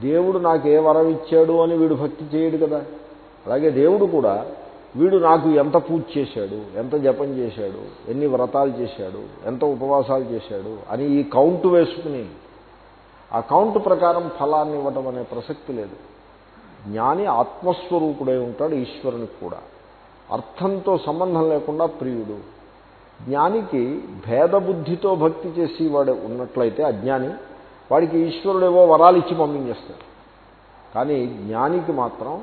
దేవుడు నాకు ఏ వరం ఇచ్చాడు అని వీడు భక్తి చేయడు కదా. అలాగే దేవుడు కూడా వీడు నాకు ఎంత పూజ చేశాడు ఎంత జపం చేశాడు ఎన్ని వ్రతాలు చేశాడు ఎంత ఉపవాసాలు చేశాడు అని ఈ కౌంటు వేసుకుని ఆ కౌంటు ప్రకారం ఫలాన్ని ఇవ్వటం అనే ప్రసక్తి లేదు. జ్ఞాని ఆత్మస్వరూపుడై ఉంటాడు ఈశ్వరునికి కూడా. అర్థంతో సంబంధం లేకుండా ప్రియుడు. జ్ఞానికి భేదబుద్ధితో భక్తి చేసి వాడు ఉన్నట్లయితే అజ్ఞాని వాడికి ఈశ్వరుడేవో వరాలు ఇచ్చి పంపించేస్తాడు. కానీ జ్ఞానికి మాత్రం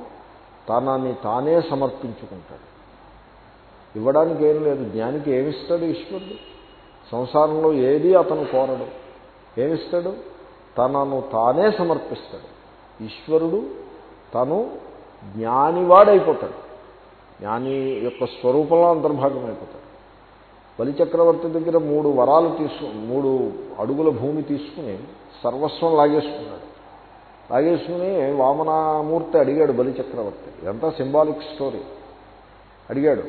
తనని తానే సమర్పించుకుంటాడు. ఇవ్వడానికి ఏం లేదు జ్ఞానికి ఏమిస్తాడు ఈశ్వరుడు? సంసారంలో ఏది అతను కోరడు? ఏమిస్తాడు? తనను తానే సమర్పిస్తాడు. ఈశ్వరుడు తను జ్ఞానివాడైపోతాడు. జ్ఞాని యొక్క స్వరూపంలో అంతర్భాగం అయిపోతాడు బలిచక్రవర్తి దగ్గర మూడు వరాలు తీసుకు మూడు అడుగుల భూమి తీసుకుని సర్వస్వం లాగేసుకున్నాడు. రాజేశ్వని వామనామూర్తి అడిగాడు బలిచక్రవర్తి. ఇదంతా సింబాలిక్ స్టోరీ అడిగాడు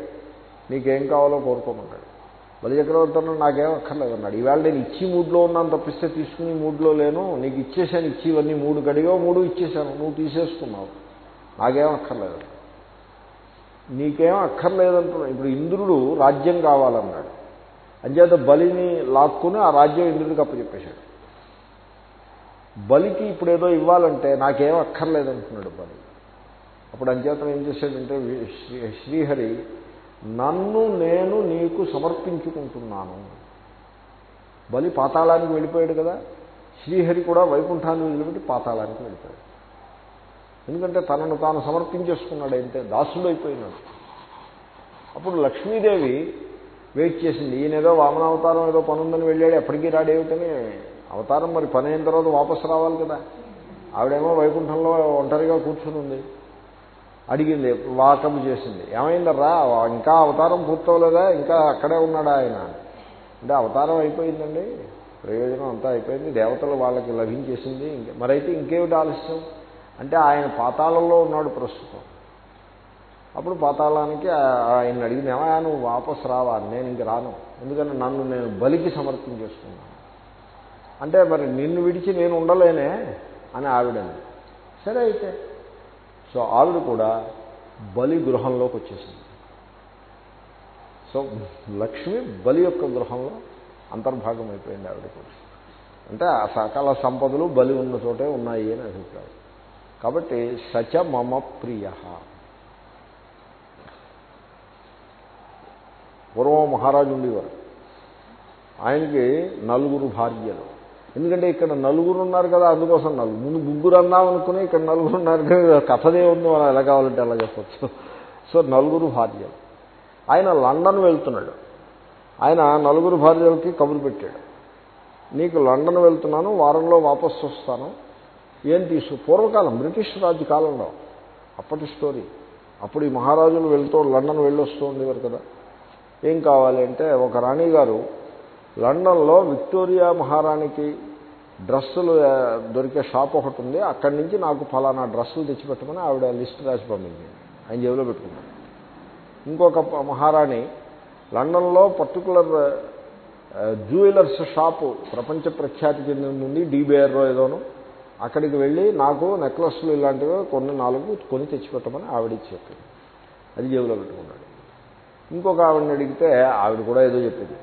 నీకేం కావాలో కోరుకోమన్నాడు బలిచక్రవర్తి అన్నాడు నాకేం అక్కర్లేదు అన్నాడు. ఈవేళ నేను ఇచ్చి మూడ్లో ఉన్నాను తప్పిస్తే తీసుకుని మూడ్లో లేను. నీకు ఇచ్చేసాను ఇచ్చి ఇవన్నీ మూడు గడిగా మూడు ఇచ్చేసాను నువ్వు తీసేసుకున్నావు. నాకేం అక్కర్లేదు. నీకేం అక్కర్లేదంటున్నాడు ఇప్పుడు ఇంద్రుడు రాజ్యం కావాలన్నాడు. అంచేత బలిని లాక్కుని ఆ రాజ్యం ఇంద్రుడికి అప్పచెప్పేశాడు. బలికి ఇప్పుడు ఏదో ఇవ్వాలంటే నాకేం అక్కర్లేదంటున్నాడు బలి. అప్పుడు అంచేతం ఏం చేశాడంటే శ్రీహరి నన్ను నేను నీకు సమర్పించుకుంటున్నాను. బలి పాతాళానికి వెళ్ళిపోయాడు కదా శ్రీహరి కూడా వైకుంఠాన్ని వదిలిపెట్టి పాతాళానికి వెళ్ళిపోయాడు. ఎందుకంటే తనను తాను సమర్పించేసుకున్నాడు అయితే దాసుడు అప్పుడు లక్ష్మీదేవి వెయిట్ చేసింది ఈయన ఏదో వామనావతారం ఏదో పనుందని వెళ్ళాడు ఎప్పటికీ రాడేమిటని అవతారం మరి పని అయిన తర్వాత వాపసు రావాలి కదా. ఆవిడేమో వైకుంఠంలో ఒంటరిగా కూర్చుని ఉంది. అడిగింది వాకం చేసింది. ఏమైందర్రా? ఇంకా అవతారం పూర్తవలేదా? ఇంకా అక్కడే ఉన్నాడా ఆయన? అంటే అవతారం అయిపోయిందండి. ప్రయోజనం అంతా అయిపోయింది. దేవతలు వాళ్ళకి లభించేసింది. మరైతే ఇంకేమిటి ఆలస్యం? అంటే ఆయన పాతాళంలో ఉన్నాడు ప్రస్తుతం. అప్పుడు పాతాళానికి ఆయన అడిగింది ఏమయ్యా నువ్వు వాపసు రావా? నేను ఇంక రాను. ఎందుకంటే నన్ను నేను బలికి సమర్పించేసుకున్నాను. అంటే మరి నిన్ను విడిచి నేను ఉండలేనే అని ఆవిడంది. సరే అయితే. సో ఆవిడ కూడా బలి గృహంలోకి వచ్చేసింది. సో లక్ష్మి బలి యొక్క గృహంలో అంతర్భాగం అయిపోయింది ఆవిడ కూడా. అంటే ఆ సకల సంపదలు బలి ఉన్న చోటే ఉన్నాయి అని అభిప్రాయం. కాబట్టి సచ మమ ప్రియ. పూర్వం మహారాజు ఉండేవారు. ఆయనకి నలుగురు భార్యలు. ఎందుకంటే ఇక్కడ నలుగురు ఉన్నారు కదా అందుకోసం నలుగురు. ముందు ముగ్గురు అన్నాం అనుకుని ఇక్కడ నలుగురు ఉన్నారు కదా కథదే ఉంది మనం ఎలా కావాలంటే అలా చెప్పచ్చు. సో నలుగురు భార్యలు. ఆయన లండన్ వెళ్తున్నాడు. ఆయన నలుగురు భార్యలకి కబురు పెట్టాడు. నీకు లండన్ వెళ్తున్నాను వారంలో వాపస్ వస్తాను. ఏం తీసు? పూర్వకాలం బ్రిటిష్ రాజు కాలంలో. అప్పటి స్టోరీ. అప్పుడు ఈ మహారాజులు వెళ్తూ లండన్ వెళ్ళొస్తూ ఉండేవారు కదా. ఏం కావాలి అంటే ఒక రాణి గారు లండన్లో విక్టోరియా మహారాణికి డ్రెస్సులు దొరికే షాప్ ఒకటి ఉంది. అక్కడి నుంచి నాకు ఫలానా డ్రెస్సులు తెచ్చిపెట్టమని ఆవిడ లిస్ట్ రాసి పంపించింది. ఆయన జేబులో పెట్టుకున్నాడు. ఇంకొక మహారాణి లండన్లో పర్టికులర్ జ్యువెలర్స్ షాపు ప్రపంచ ప్రఖ్యాతి చెందింది డీబేయర్లో ఏదోనో అక్కడికి వెళ్ళి నాకు నెక్లెస్లు ఇలాంటివి కొన్ని నాలుగు కొని తెచ్చిపెట్టమని ఆవిడ చెప్పింది. అది జేబులో పెట్టుకున్నాడు. ఇంకొక ఆవిడని అడిగితే ఆవిడ కూడా ఏదో చెప్పింది.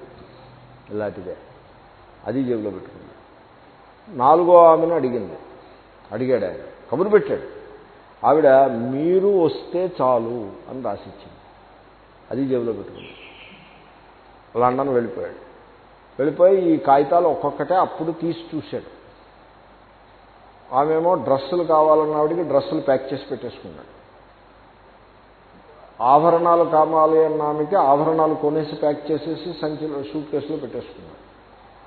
ఇలాంటిదే. అది జేబులో పెట్టుకుంది. నాలుగో ఆమెను అడిగింది. అడిగాడు ఆయన. కబురు పెట్టాడు. ఆవిడ మీరు వస్తే చాలు అని రాసిచ్చింది. అది జేబులో పెట్టుకుంది. లండన్ వెళ్ళిపోయాడు. వెళ్ళిపోయి ఈ కాగితాలు ఒక్కొక్కటే అప్పుడు తీసి చూశాడు. ఆమెమో డ్రెస్సులు కావాలన్నవాడికి డ్రెస్సులు ప్యాక్ చేసి పెట్టేసుకున్నాడు. ఆభరణాలు కావాలి అన్న ఆమెకి ఆభరణాలు కొనేసి ప్యాక్ చేసేసి సంచిలో సూట్ కేసులో పెట్టేసుకున్నారు.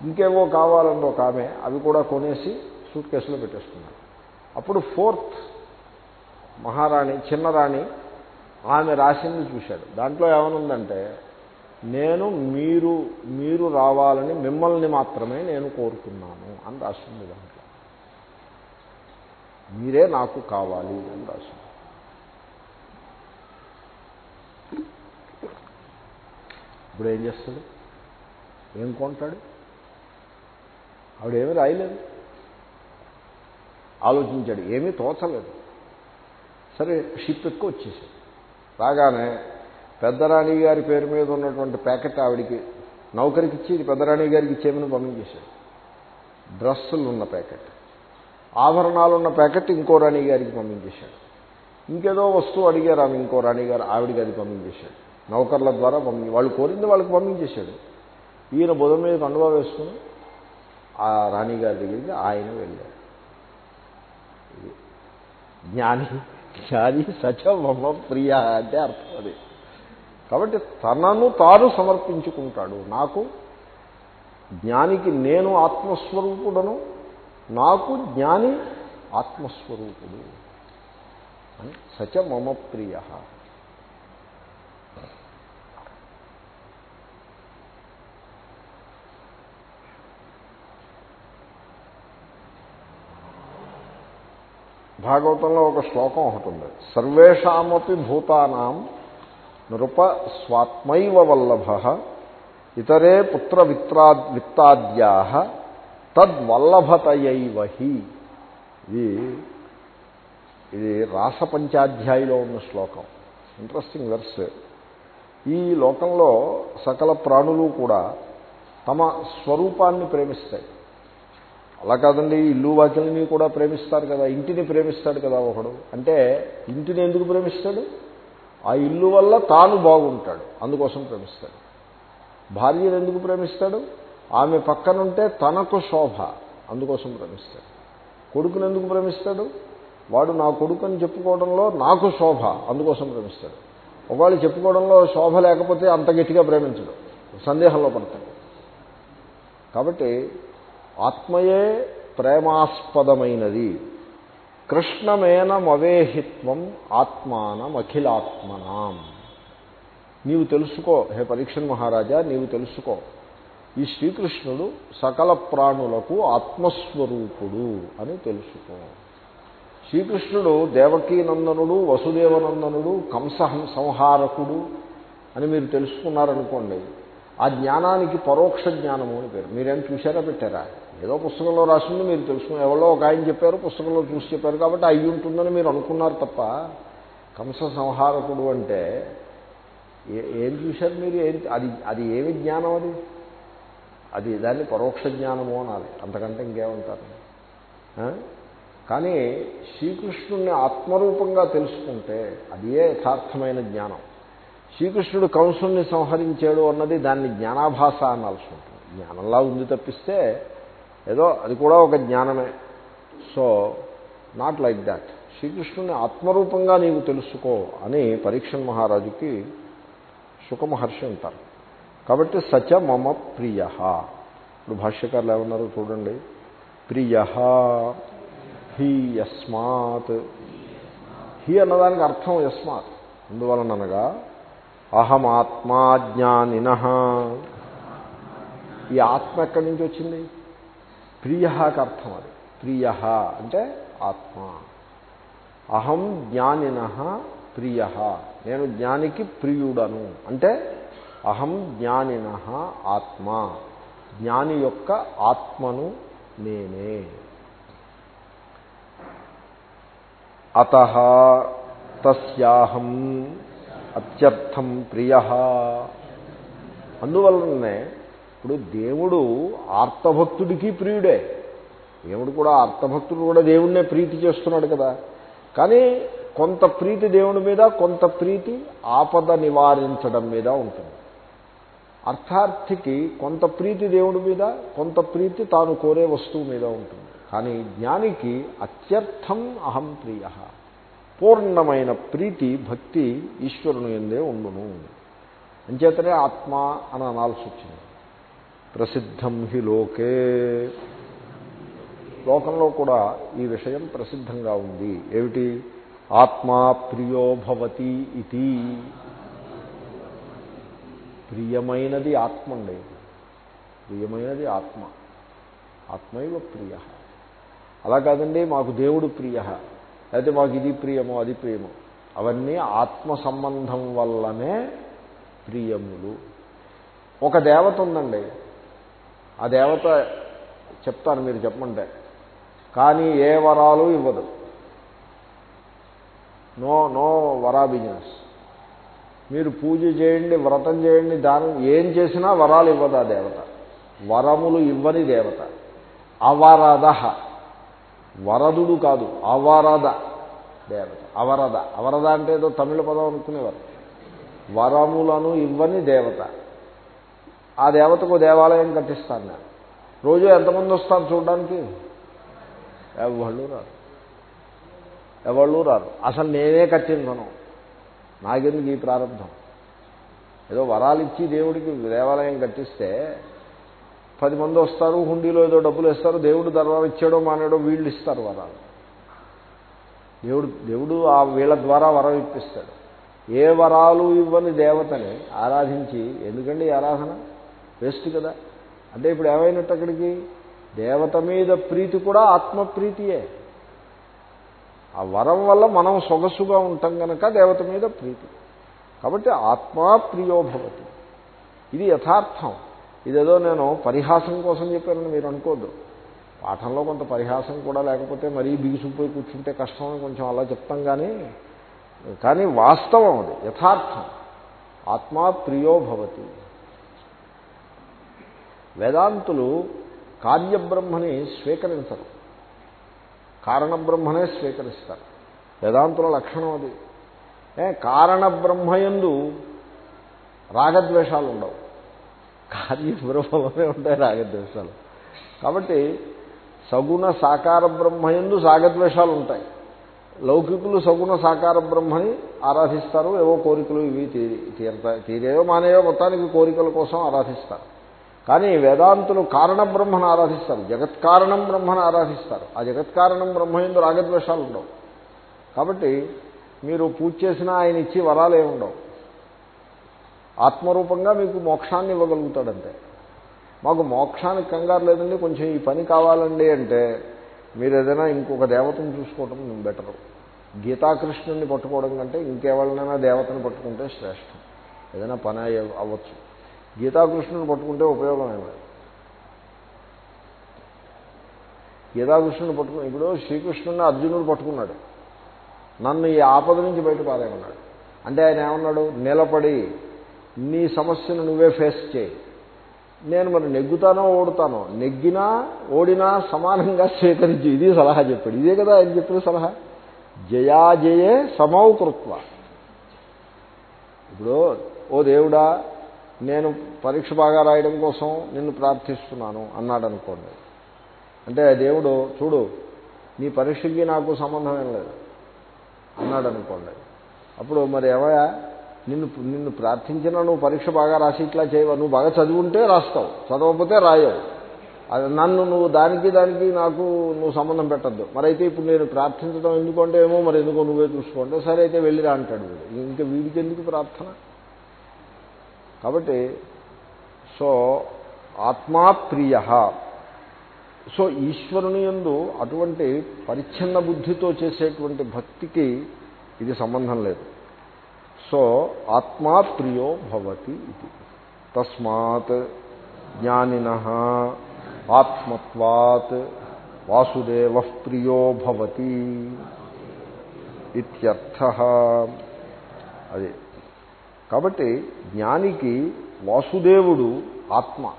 ఇంకేవో కావాలన్న ఒక ఆమె అవి కూడా కొనేసి సూట్ కేసులో పెట్టేసుకున్నారు. అప్పుడు ఫోర్త్ మహారాణి చిన్నరాణి ఆమె రాసింది చూశాడు. దాంట్లో ఏమనుందంటే నేను మీరు మీరు రావాలని మిమ్మల్ని మాత్రమే నేను కోరుకున్నాను అని రాసింది దాంట్లో. మీరే నాకు కావాలి అని రాసింది. ఇప్పుడు ఏం చేస్తాడు? ఏం కొంటాడు? ఆవిడేమీ రాయలేదు. ఆలోచించాడు ఏమీ తోచలేదు. సరే షిప్ ఎక్కువ వచ్చేసాడు. రాగానే పెద్దరాణి గారి పేరు మీద ఉన్నటువంటి ప్యాకెట్ ఆవిడికి నౌకరికి ఇచ్చి ఇది పెద్దరాణి గారికి ఇచ్చేమని పంపించేశాడు. డ్రస్సులు ఉన్న ప్యాకెట్. ఆభరణాలు ఉన్న ప్యాకెట్ ఇంకో రాణి గారికి పంపించేశాడు. ఇంకేదో వస్తువు అడిగారు ఆమె ఇంకో రాణి గారు ఆవిడికి అది పంపించేశాడు. నౌకర్ల ద్వారా పంపి వాళ్ళు కోరింది వాళ్ళకి పంపించేశాడు. ఈయన బుధం మీద కండువా వేసుకుని ఆ రాణిగారి దగ్గరికి ఆయన వెళ్ళాడు. జ్ఞాని జ్ఞాని సచమమ ప్రియ అంటే అర్థం అది. కాబట్టి తనను తాను సమర్పించుకుంటాడు. నాకు జ్ఞానికి నేను ఆత్మస్వరూపుడను నాకు జ్ఞాని ఆత్మస్వరూపుడు అని సచ మమ ప్రియ. భాగవతంలో ఒక శ్లోకం ఒకటి ఉంది. సర్వేషామపి భూతానాం నృప స్వాత్మైవ వల్లభ ఇతరే పుత్ర విత్రా విత్తాద్యా తద్వల్లభతయైవహి ఇది ఇది రాసపంచాధ్యాయిలో ఉన్న శ్లోకం. ఇంట్రెస్టింగ్ వెర్స్ ఈ లోకంలో సకల ప్రాణులు కూడా తమ స్వరూపాన్ని ప్రేమిస్తాయి. అలా కాదండి ఇల్లు వాకిల్ని కూడా ప్రేమిస్తారు కదా ఇంటిని ప్రేమిస్తాడు కదా ఒకడు. అంటే ఇంటిని ఎందుకు ప్రేమిస్తాడు? ఆ ఇల్లు వల్ల తాను బాగుంటాడు అందుకోసం ప్రేమిస్తాడు. భార్యను ఎందుకు ప్రేమిస్తాడు? ఆమె పక్కనుంటే తనకు శోభ అందుకోసం ప్రేమిస్తాడు. కొడుకుని ఎందుకు ప్రేమిస్తాడు? వాడు నా కొడుకు అని చెప్పుకోవడంలో నాకు శోభ అందుకోసం ప్రేమిస్తాడు. ఒకవేళ చెప్పుకోవడంలో శోభ లేకపోతే అంత గట్టిగా ప్రేమించడు సందేహంలో పడతాడు. కాబట్టి ఆత్మయే ప్రేమాస్పదమైనది. కృష్ణమేనమవేహిత్వం ఆత్మానమఖిలాత్మనాం నీవు తెలుసుకో హే పరీక్షన్ మహారాజా నీవు తెలుసుకో. ఈ శ్రీకృష్ణుడు సకల ప్రాణులకు ఆత్మస్వరూపుడు అని తెలుసుకో. శ్రీకృష్ణుడు దేవకీనందనుడు వసుదేవనందనుడు కంస సంహారకుడు అని మీరు తెలుసుకున్నారనుకోండి ఆ జ్ఞానానికి పరోక్ష జ్ఞానము అని పేరు. మీరేం చూసారా పెట్టారా? ఏదో పుస్తకంలో రాసింది మీరు తెలుసుకుని ఎవరో ఒక ఆయన చెప్పారు పుస్తకంలో చూసి చెప్పారు కాబట్టి అయ్యి ఉంటుందని మీరు అనుకున్నారు తప్ప కంస సంహారకుడు అంటే ఏం చూశారు మీరు? ఏం అది అది ఏమి జ్ఞానం అది? అది దాన్ని పరోక్ష జ్ఞానము అనాలి. అంతకంటే ఇంకేమంటారు? కానీ శ్రీకృష్ణుడిని ఆత్మరూపంగా తెలుసుకుంటే అదే యథార్థమైన జ్ఞానం? శ్రీకృష్ణుడు కంసుణ్ణి సంహరించాడు అన్నది దాన్ని జ్ఞానాభాస అనాల్సి ఉంటుంది. జ్ఞానంలా ఉంది తప్పిస్తే ఏదో అది కూడా ఒక జ్ఞానమే. సో నాట్ లైక్ దాట్ శ్రీకృష్ణుని ఆత్మరూపంగా నీవు తెలుసుకో అని పరీక్షన్ మహారాజుకి సుఖమహర్షి అంటారు. కాబట్టి సచ మమ ప్రియ ఇప్పుడు భాష్యకారులు ఏమన్నారు చూడండి. ప్రియ హి యస్మాత్. హి అన్నదానికి అర్థం యస్మాత్. అందువలనగా అహమాత్మా జ్ఞానిన. ఈ ఆత్మ ఎక్కడి నుంచి వచ్చింది? ప్రియకి అర్థం అది. ప్రియ అంటే ఆత్మ. అహం జ్ఞానిన ప్రియ నేను జ్ఞానికి ప్రియుడను. అంటే అహం జ్ఞానిన ఆత్మ. జ్ఞాని యొక్క ఆత్మను నేనే. అత తస్యాహం అత్యర్థం ప్రియ అందువలనే ఇప్పుడు దేవుడు ఆర్తభక్తుడికి ప్రియుడే. దేవుడు కూడా అర్థభక్తుడు కూడా దేవుణ్ణే ప్రీతి చేస్తున్నాడు కదా. కానీ కొంత ప్రీతి దేవుడి మీద కొంత ప్రీతి ఆపద నివారించడం మీద ఉంటుంది. అర్థార్థికి కొంత ప్రీతి దేవుడి మీద కొంత ప్రీతి తాను కోరే వస్తువు మీద ఉంటుంది. కానీ జ్ఞానికి అత్యర్థం అహం ప్రియ. పూర్ణమైన ప్రీతి భక్తి ఈశ్వరుని ఎందే ఉండును. అంచేతనే ఆత్మ అని అనాల్సి వచ్చింది. ప్రసిద్ధం హి లోకే. లోకంలో కూడా ఈ విషయం ప్రసిద్ధంగా ఉంది. ఏమిటి? ఆత్మా ప్రియో భవతి ఇది ప్రియమైనది ఆత్మ అండి. ప్రియమైనది ఆత్మ. ఆత్మైవ ప్రియ. అలా కాదండి మాకు దేవుడు ప్రియ. అయితే మాకు ఇది ప్రియమో అది ప్రియమో. అవన్నీ ఆత్మ సంబంధం వల్లనే ప్రియములు. ఒక దేవత ఉందండి. ఆ దేవత చెప్తాను మీరు చెప్పమంటే. కానీ ఏ వరాలు ఇవ్వదు. నో నో వరా బిజినెస్. మీరు పూజ చేయండి వ్రతం చేయండి దానం ఏం చేసినా వరాలు ఇవ్వదు ఆ దేవత. వరములు ఇవ్వని దేవత. అవరద. వరదుడు కాదు అవరద దేవత. అవరద. అవరద అంటే ఏదో తమిళ పదం అనుకునేవారు. వరములను ఇవ్వని దేవత. ఆ దేవతకు దేవాలయం కట్టిస్తాను నేను. రోజు ఎంతమంది వస్తారు చూడడానికి? ఎవళ్ళు రారు. ఎవళ్ళు రారు. అసలు నేనే కట్టిందను. నాకెందుకు ఈ ప్రారంభం? ఏదో వరాలు ఇచ్చి దేవుడికి దేవాలయం కట్టిస్తే పది మంది వస్తారు హుండీలో ఏదో డబ్బులు ఇస్తారు దేవుడు దర్వాలు ఇచ్చాడో మానేడో వీళ్ళు ఇస్తారు వరాలు. దేవుడు దేవుడు ఆ వీళ్ళ ద్వారా వరం ఇప్పిస్తాడు. ఏ వరాలు ఇవ్వని దేవతని ఆరాధించి ఎందుకండి ఆరాధన? వేస్ట్ కదా. అంటే ఇప్పుడు ఏమైనట్టు అక్కడికి? దేవత మీద ప్రీతి కూడా ఆత్మప్రీతియే. ఆ వరం వల్ల మనం సొగసుగా ఉంటాం కనుక దేవత మీద ప్రీతి. కాబట్టి ఆత్మా ప్రియోభవతి ఇది యథార్థం. ఇదేదో నేను పరిహాసం కోసం చెప్పానని మీరు అనుకోద్దు. పాఠంలో కొంత పరిహాసం కూడా లేకపోతే మరీ బిగుసుకుపోయి కూర్చుంటే కష్టం కొంచెం అలా చెప్తాం కానీ కానీ వాస్తవం అది. యథార్థం. ఆత్మా ప్రియోభవతి వేదాంతులు కార్యబ్రహ్మని స్వీకరించరు. కారణబ్రహ్మనే స్వీకరిస్తారు. వేదాంతుల లక్షణం అది. కారణబ్రహ్మయందు రాగద్వేషాలు ఉండవు కార్యబ్రహ్మలోనే ఉంటాయి రాగద్వేషాలు. కాబట్టి సగుణ సాకార బ్రహ్మయందు సాగద్వేషాలు ఉంటాయి లౌకికులు సగుణ సాకార బ్రహ్మని ఆరాధిస్తారు ఏవో కోరికలు ఇవి తీరి తీరతా తీరేవో మానేవో మొత్తానికి కోరికల కోసం ఆరాధిస్తారు. కానీ వేదాంతులు కారణ బ్రహ్మను ఆరాధిస్తారు. జగత్కారణం బ్రహ్మను ఆరాధిస్తారు. ఆ జగత్కారణం బ్రహ్మ ఎందు రాగద్వేషాలు ఉండవు కాబట్టి మీరు పూజ చేసినా ఆయన ఇచ్చి వరాలు ఏముండవు. ఆత్మరూపంగా మీకు మోక్షాన్ని ఇవ్వగలుగుతాడంతే. మాకు మోక్షానికి కంగారు లేదండి. కొంచెం ఈ పని కావాలండి అంటే మీరు ఏదైనా ఇంకొక దేవతను చూసుకోవటం బెటరు. గీతాకృష్ణుని పట్టుకోవడం కంటే ఇంకెవరినైనా దేవతను పట్టుకుంటే శ్రేష్టం. ఏదైనా పని అవ్వచ్చు. గీతాకృష్ణుని పట్టుకుంటే ఉపయోగం ఏం గీతాకృష్ణుని పట్టుకుని ఇప్పుడు శ్రీకృష్ణుని అర్జునుడు పట్టుకున్నాడు. నన్ను ఈ ఆపద నుంచి బయట పారేమన్నాడు అంటే ఆయన ఏమన్నాడు? నిలబడి నీ సమస్యను నువ్వే ఫేస్ చేయి. నేను మరి నెగ్గుతానో ఓడుతానో? నెగ్గినా ఓడినా సమానంగా స్వీకరించి ఇది సలహా చెప్పాడు. ఇదే కదా ఆయన చెప్పిన సలహా? జయాజయే సమౌకృత్వ. ఇప్పుడు ఓ దేవుడా నేను పరీక్ష బాగా రాయడం కోసం నిన్ను ప్రార్థిస్తున్నాను అన్నాడు అనుకోండి అంటే దేవుడు చూడు నీ పరీక్షకి నాకు సంబంధం ఏం లేదు. అన్నాడు అనుకోండి అప్పుడు మరి ఏమయ్యా నిన్ను నిన్ను ప్రార్థించినా నువ్వు పరీక్ష బాగా రాసి ఇట్లా చేయవు? నువ్వు బాగా చదువుంటే రాస్తావు చదవకపోతే రాయవు. అది నన్ను నువ్వు దానికి దానికి నాకు నువ్వు సంబంధం పెట్టద్దు. మరి అయితే ఇప్పుడు నేను ప్రార్థించడం ఎందుకంటే ఏమో మరి ఎందుకో నువ్వే చూసుకోండి సరే అయితే వెళ్ళిరా అంటాడు వీడు. ఇంకా వీడికి ఎందుకు ప్రార్థన? కాబట్టి సో ఆత్మా ప్రియ సో ఈశ్వరుని ఎందు అటువంటి పరిచ్ఛిన్న బుద్ధితో చేసేటువంటి భక్తికి ఇది సంబంధం లేదు. సో ఆత్మా ప్రియో భవతి ఇది. తస్మాత్ జ్ఞానిన ఆత్మత్వాత్ వాసుదేవ ప్రియో భవతి. ఇత్యర్థ. అది కాబట్టి జ్ఞానికి వాసుదేవుడు ఆత్మ.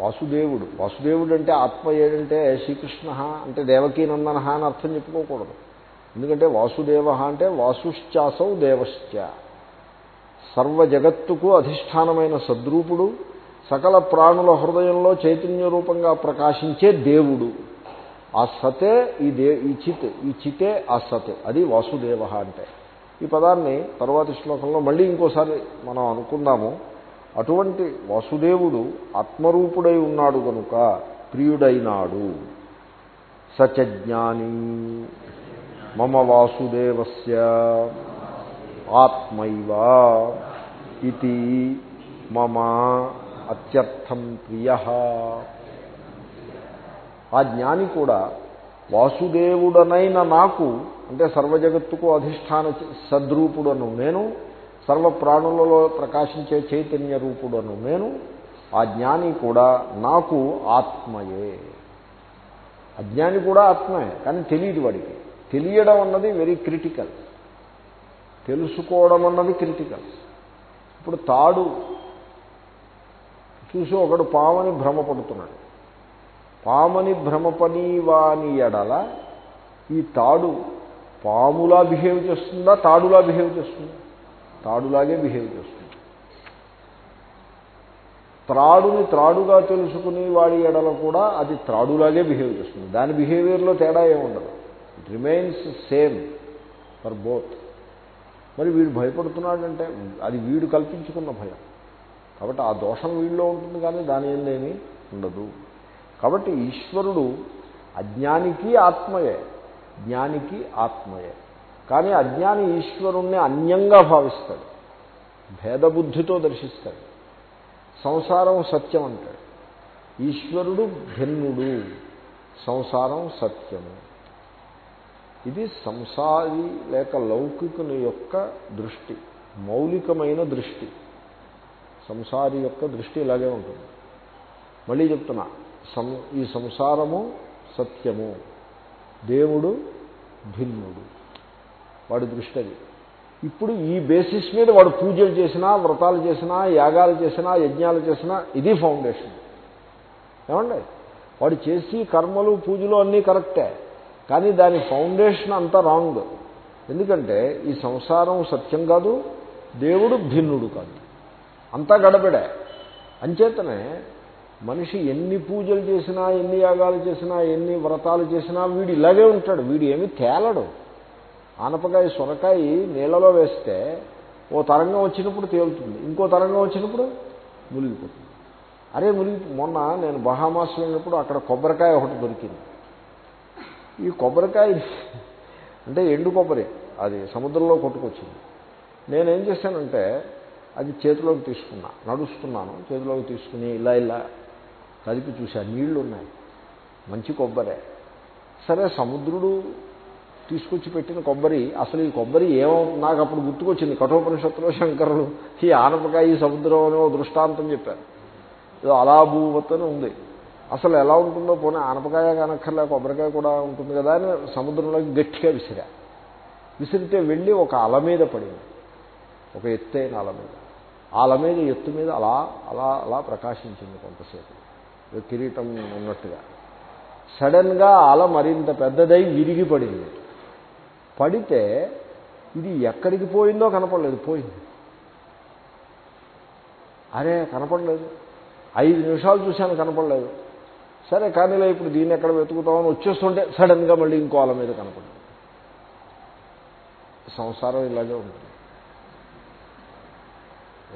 వాసుదేవుడు. వాసుదేవుడు అంటే ఆత్మ ఏడంటే శ్రీకృష్ణ అంటే దేవకీ నందన అని అర్థం చెప్పుకోకూడదు. ఎందుకంటే వాసుదేవ అంటే వాసుశ్చాసౌ దేవశ్చ. సర్వ జగత్తుకు అధిష్టానమైన సద్రూపుడు సకల ప్రాణుల హృదయంలో చైతన్య రూపంగా ప్రకాశించే దేవుడు. ఆ సతే ఈ దే ఈ చిత్ ఈ చితే ఆ సత్. అది వాసుదేవ అంటే. ఈ పదాన్ని తరువాతి శ్లోకంలో మళ్ళీ ఇంకోసారి మనం అనుకుందాము. అటువంటి వాసుదేవుడు ఆత్మరూపుడై ఉన్నాడు కనుక ప్రియుడైనాడు. సచజ్ఞాని మమ వాసుదేవస్య ఆత్మైవ ఇది మమ అత్యర్థం ప్రియ. ఆ జ్ఞాని కూడా వాసుదేవుడనైన నాకు అంటే సర్వజగత్తుకు అధిష్టాన సద్రూపుడను నేను సర్వ ప్రాణులలో ప్రకాశించే చైతన్య రూపుడను నేను ఆ జ్ఞాని కూడా నాకు ఆత్మయే. అజ్ఞాని కూడా ఆత్మయే కానీ తెలియదు వాడికి. తెలియడం అన్నది వెరీ క్రిటికల్ తెలుసుకోవడం అన్నది క్రిటికల్ ఇప్పుడు తాడు చూసి ఒకడు పామని భ్రమపడుతున్నాడు. పామని భ్రమపని వాని ఎడల ఈ తాడు పాములా బిహేవ్ చేస్తుందా తాడులా బిహేవ్ చేస్తుందా? తాడులాగే బిహేవ్ చేస్తుంది. త్రాడుని త్రాడుగా తెలుసుకుని వాడి ఎడల కూడా అది త్రాడులాగే బిహేవ్ చేస్తుంది. దాని బిహేవియర్లో తేడా ఏముండదు. It remains same for both మరి వీడు భయపడుతున్నాడంటే అది వీడు కల్పించుకున్న భయం. కాబట్టి ఆ దోషం వీడిలో ఉంటుంది కానీ దాని ఏందేమీ ఉండదు. కాబట్టి ఈశ్వరుడు అజ్ఞానికి ఆత్మయే. జ్ఞానికి ఆత్మయే. కానీ అజ్ఞాని ఈశ్వరుణ్ణి అన్యంగా భావిస్తాడు. భేదబుద్ధితో దర్శిస్తాడు. సంసారం సత్యం అంటాడు. ఈశ్వరుడు భిన్నుడు. సంసారం సత్యము. ఇది సంసారి లేక లౌకికుని యొక్క దృష్టి మౌలికమైన దృష్టి. సంసారి యొక్క దృష్టి ఇలాగే ఉంటుంది. మళ్ళీ చెప్తున్నా సం ఈ సంసారము సత్యము. దేవుడు భిన్నుడు. వాడి దృష్టి అది ఇప్పుడు ఈ బేసిస్ మీద వాడు పూజలు చేసినా వ్రతాలు చేసినా యాగాలు చేసినా యజ్ఞాలు చేసినా ఇది ఫౌండేషన్ ఏమండి? వాడు చేసి కర్మలు పూజలు అన్నీ కరెక్టే. కానీ దాని ఫౌండేషన్ అంతా రాంగ్ ఎందుకంటే ఈ సంసారం సత్యం కాదు దేవుడు భిన్నుడు కాదు. అంతా గడబడే. అంచేతనే మనిషి ఎన్ని పూజలు చేసినా ఎన్ని యాగాలు చేసినా ఎన్ని వ్రతాలు చేసినా వీడు ఇలాగే ఉంటాడు. వీడు ఏమీ తేలడు. ఆనపకాయ సొరకాయ నీళ్ళలో వేస్తే ఓ తరంగం వచ్చినప్పుడు తేలుతుంది. ఇంకో తరంగం వచ్చినప్పుడు మునిగిపోతుంది. అరే మునిగి మొన్న నేను బహామాస్ వెళ్ళినప్పుడు అక్కడ కొబ్బరికాయ ఒకటి దొరికింది. ఈ కొబ్బరికాయ అంటే ఎండు కొబ్బరి అది సముద్రంలో కొట్టుకొచ్చింది. నేనేం చేశానంటే అది చేతిలోకి తీసుకున్నా నడుస్తున్నాను చేతిలోకి తీసుకుని ఇలా ఇలా కదిపి చూశా నీళ్ళున్నాయి. మంచి కొబ్బరే. సరే సముద్రుడు తీసుకొచ్చి పెట్టిన కొబ్బరి అసలు ఈ కొబ్బరి ఏమో నాకు అప్పుడు గుర్తుకొచ్చింది. కఠోపనిషత్తులో శంకరులు ఈ ఆనపకాయ ఈ సముద్రం అనే దృష్టాంతం చెప్పారు. ఏదో అలాభూవత్ ఉంది. అసలు ఎలా ఉంటుందో పోనీ ఆనపకాయ కానక్కర్లే కొబ్బరికాయ కూడా ఉంటుంది కదా అని సముద్రంలోకి గట్టిగా విసిరా. విసిరితే వెళ్ళి ఒక అల మీద పడింది. ఒక ఎత్తైన అల మీద. ఆ అల మీద ఎత్తు మీద అలా అలా అలా ప్రకాశించింది కొంతసేపు. కిరీటం ఉన్నట్టుగా. సడన్గా అల మరింత పెద్దదై విరిగి పడింది పడితే ఇది ఎక్కడికి పోయిందో కనపడలేదు పోయింది. అరే కనపడలేదు. ఐదు నిమిషాలు చూశాను కనపడలేదు. సరే కానీలో ఇప్పుడు దీన్ని ఎక్కడ వెతుకుతామని వచ్చేస్తుంటే సడన్గా మళ్ళీ ఇంకో అల మీద కనపడింది. సంసారం ఇలాగే ఉంటుంది.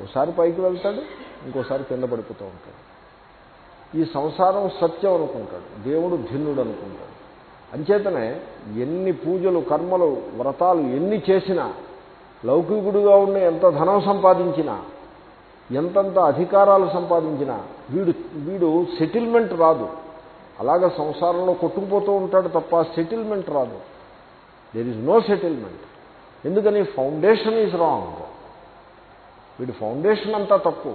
ఓసారి పైకి వెళ్తాడు ఇంకోసారి కింద పడిపోతూ ఉంటాడు. ఈ సంసారం సత్యం అనుకుంటాడు దేవుడు భిన్నుడు అనుకుంటాడు. అంచేతనే ఎన్ని పూజలు కర్మలు వ్రతాలు ఎన్ని చేసినా లౌకికుడిగా ఉండి ఎంత ధనం సంపాదించినా ఎంతంత అధికారాలు సంపాదించినా వీడు వీడు సెటిల్మెంట్ రాదు. అలాగ సంసారంలో కొట్టుకుపోతూ ఉంటాడు తప్ప సెటిల్మెంట్ రాదు. దెర్ ఈజ్ నో సెటిల్మెంట్ ఎందుకని? ఫౌండేషన్ ఈజ్ రాంగ్ వీడి ఫౌండేషన్ అంతా తప్పు.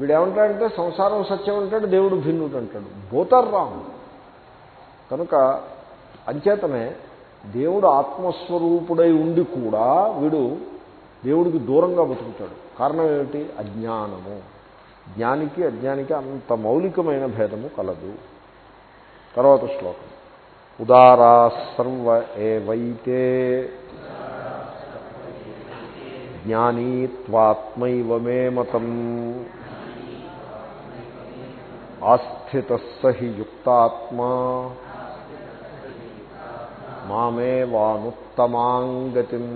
వీడేమంటాడంటే సంసారం సత్యం అంటాడు దేవుడు భిన్నుడు అంటాడు. బోతర్ రాంగ్ కనుక అంచేతనే దేవుడు ఆత్మస్వరూపుడై ఉండి కూడా వీడు దేవుడికి దూరంగా బతుకుతాడు. కారణం ఏమిటి? అజ్ఞానము. జ్ఞానికి అజ్ఞానికి అంత మౌలికమైన భేదము కలదు. తర్వాత శ్లోకం. ఉదారా సర్వ ఏవైతే జ్ఞానీత్వాత్మైవ మే మతం ఆస్థిత సహి యుక్తాత్మా. మామే వానుత్తమాంగతిం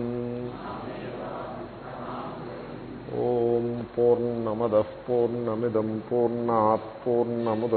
ఓం పూర్ణమద పూర్ణమిదం పూర్ణా పూర్ణముద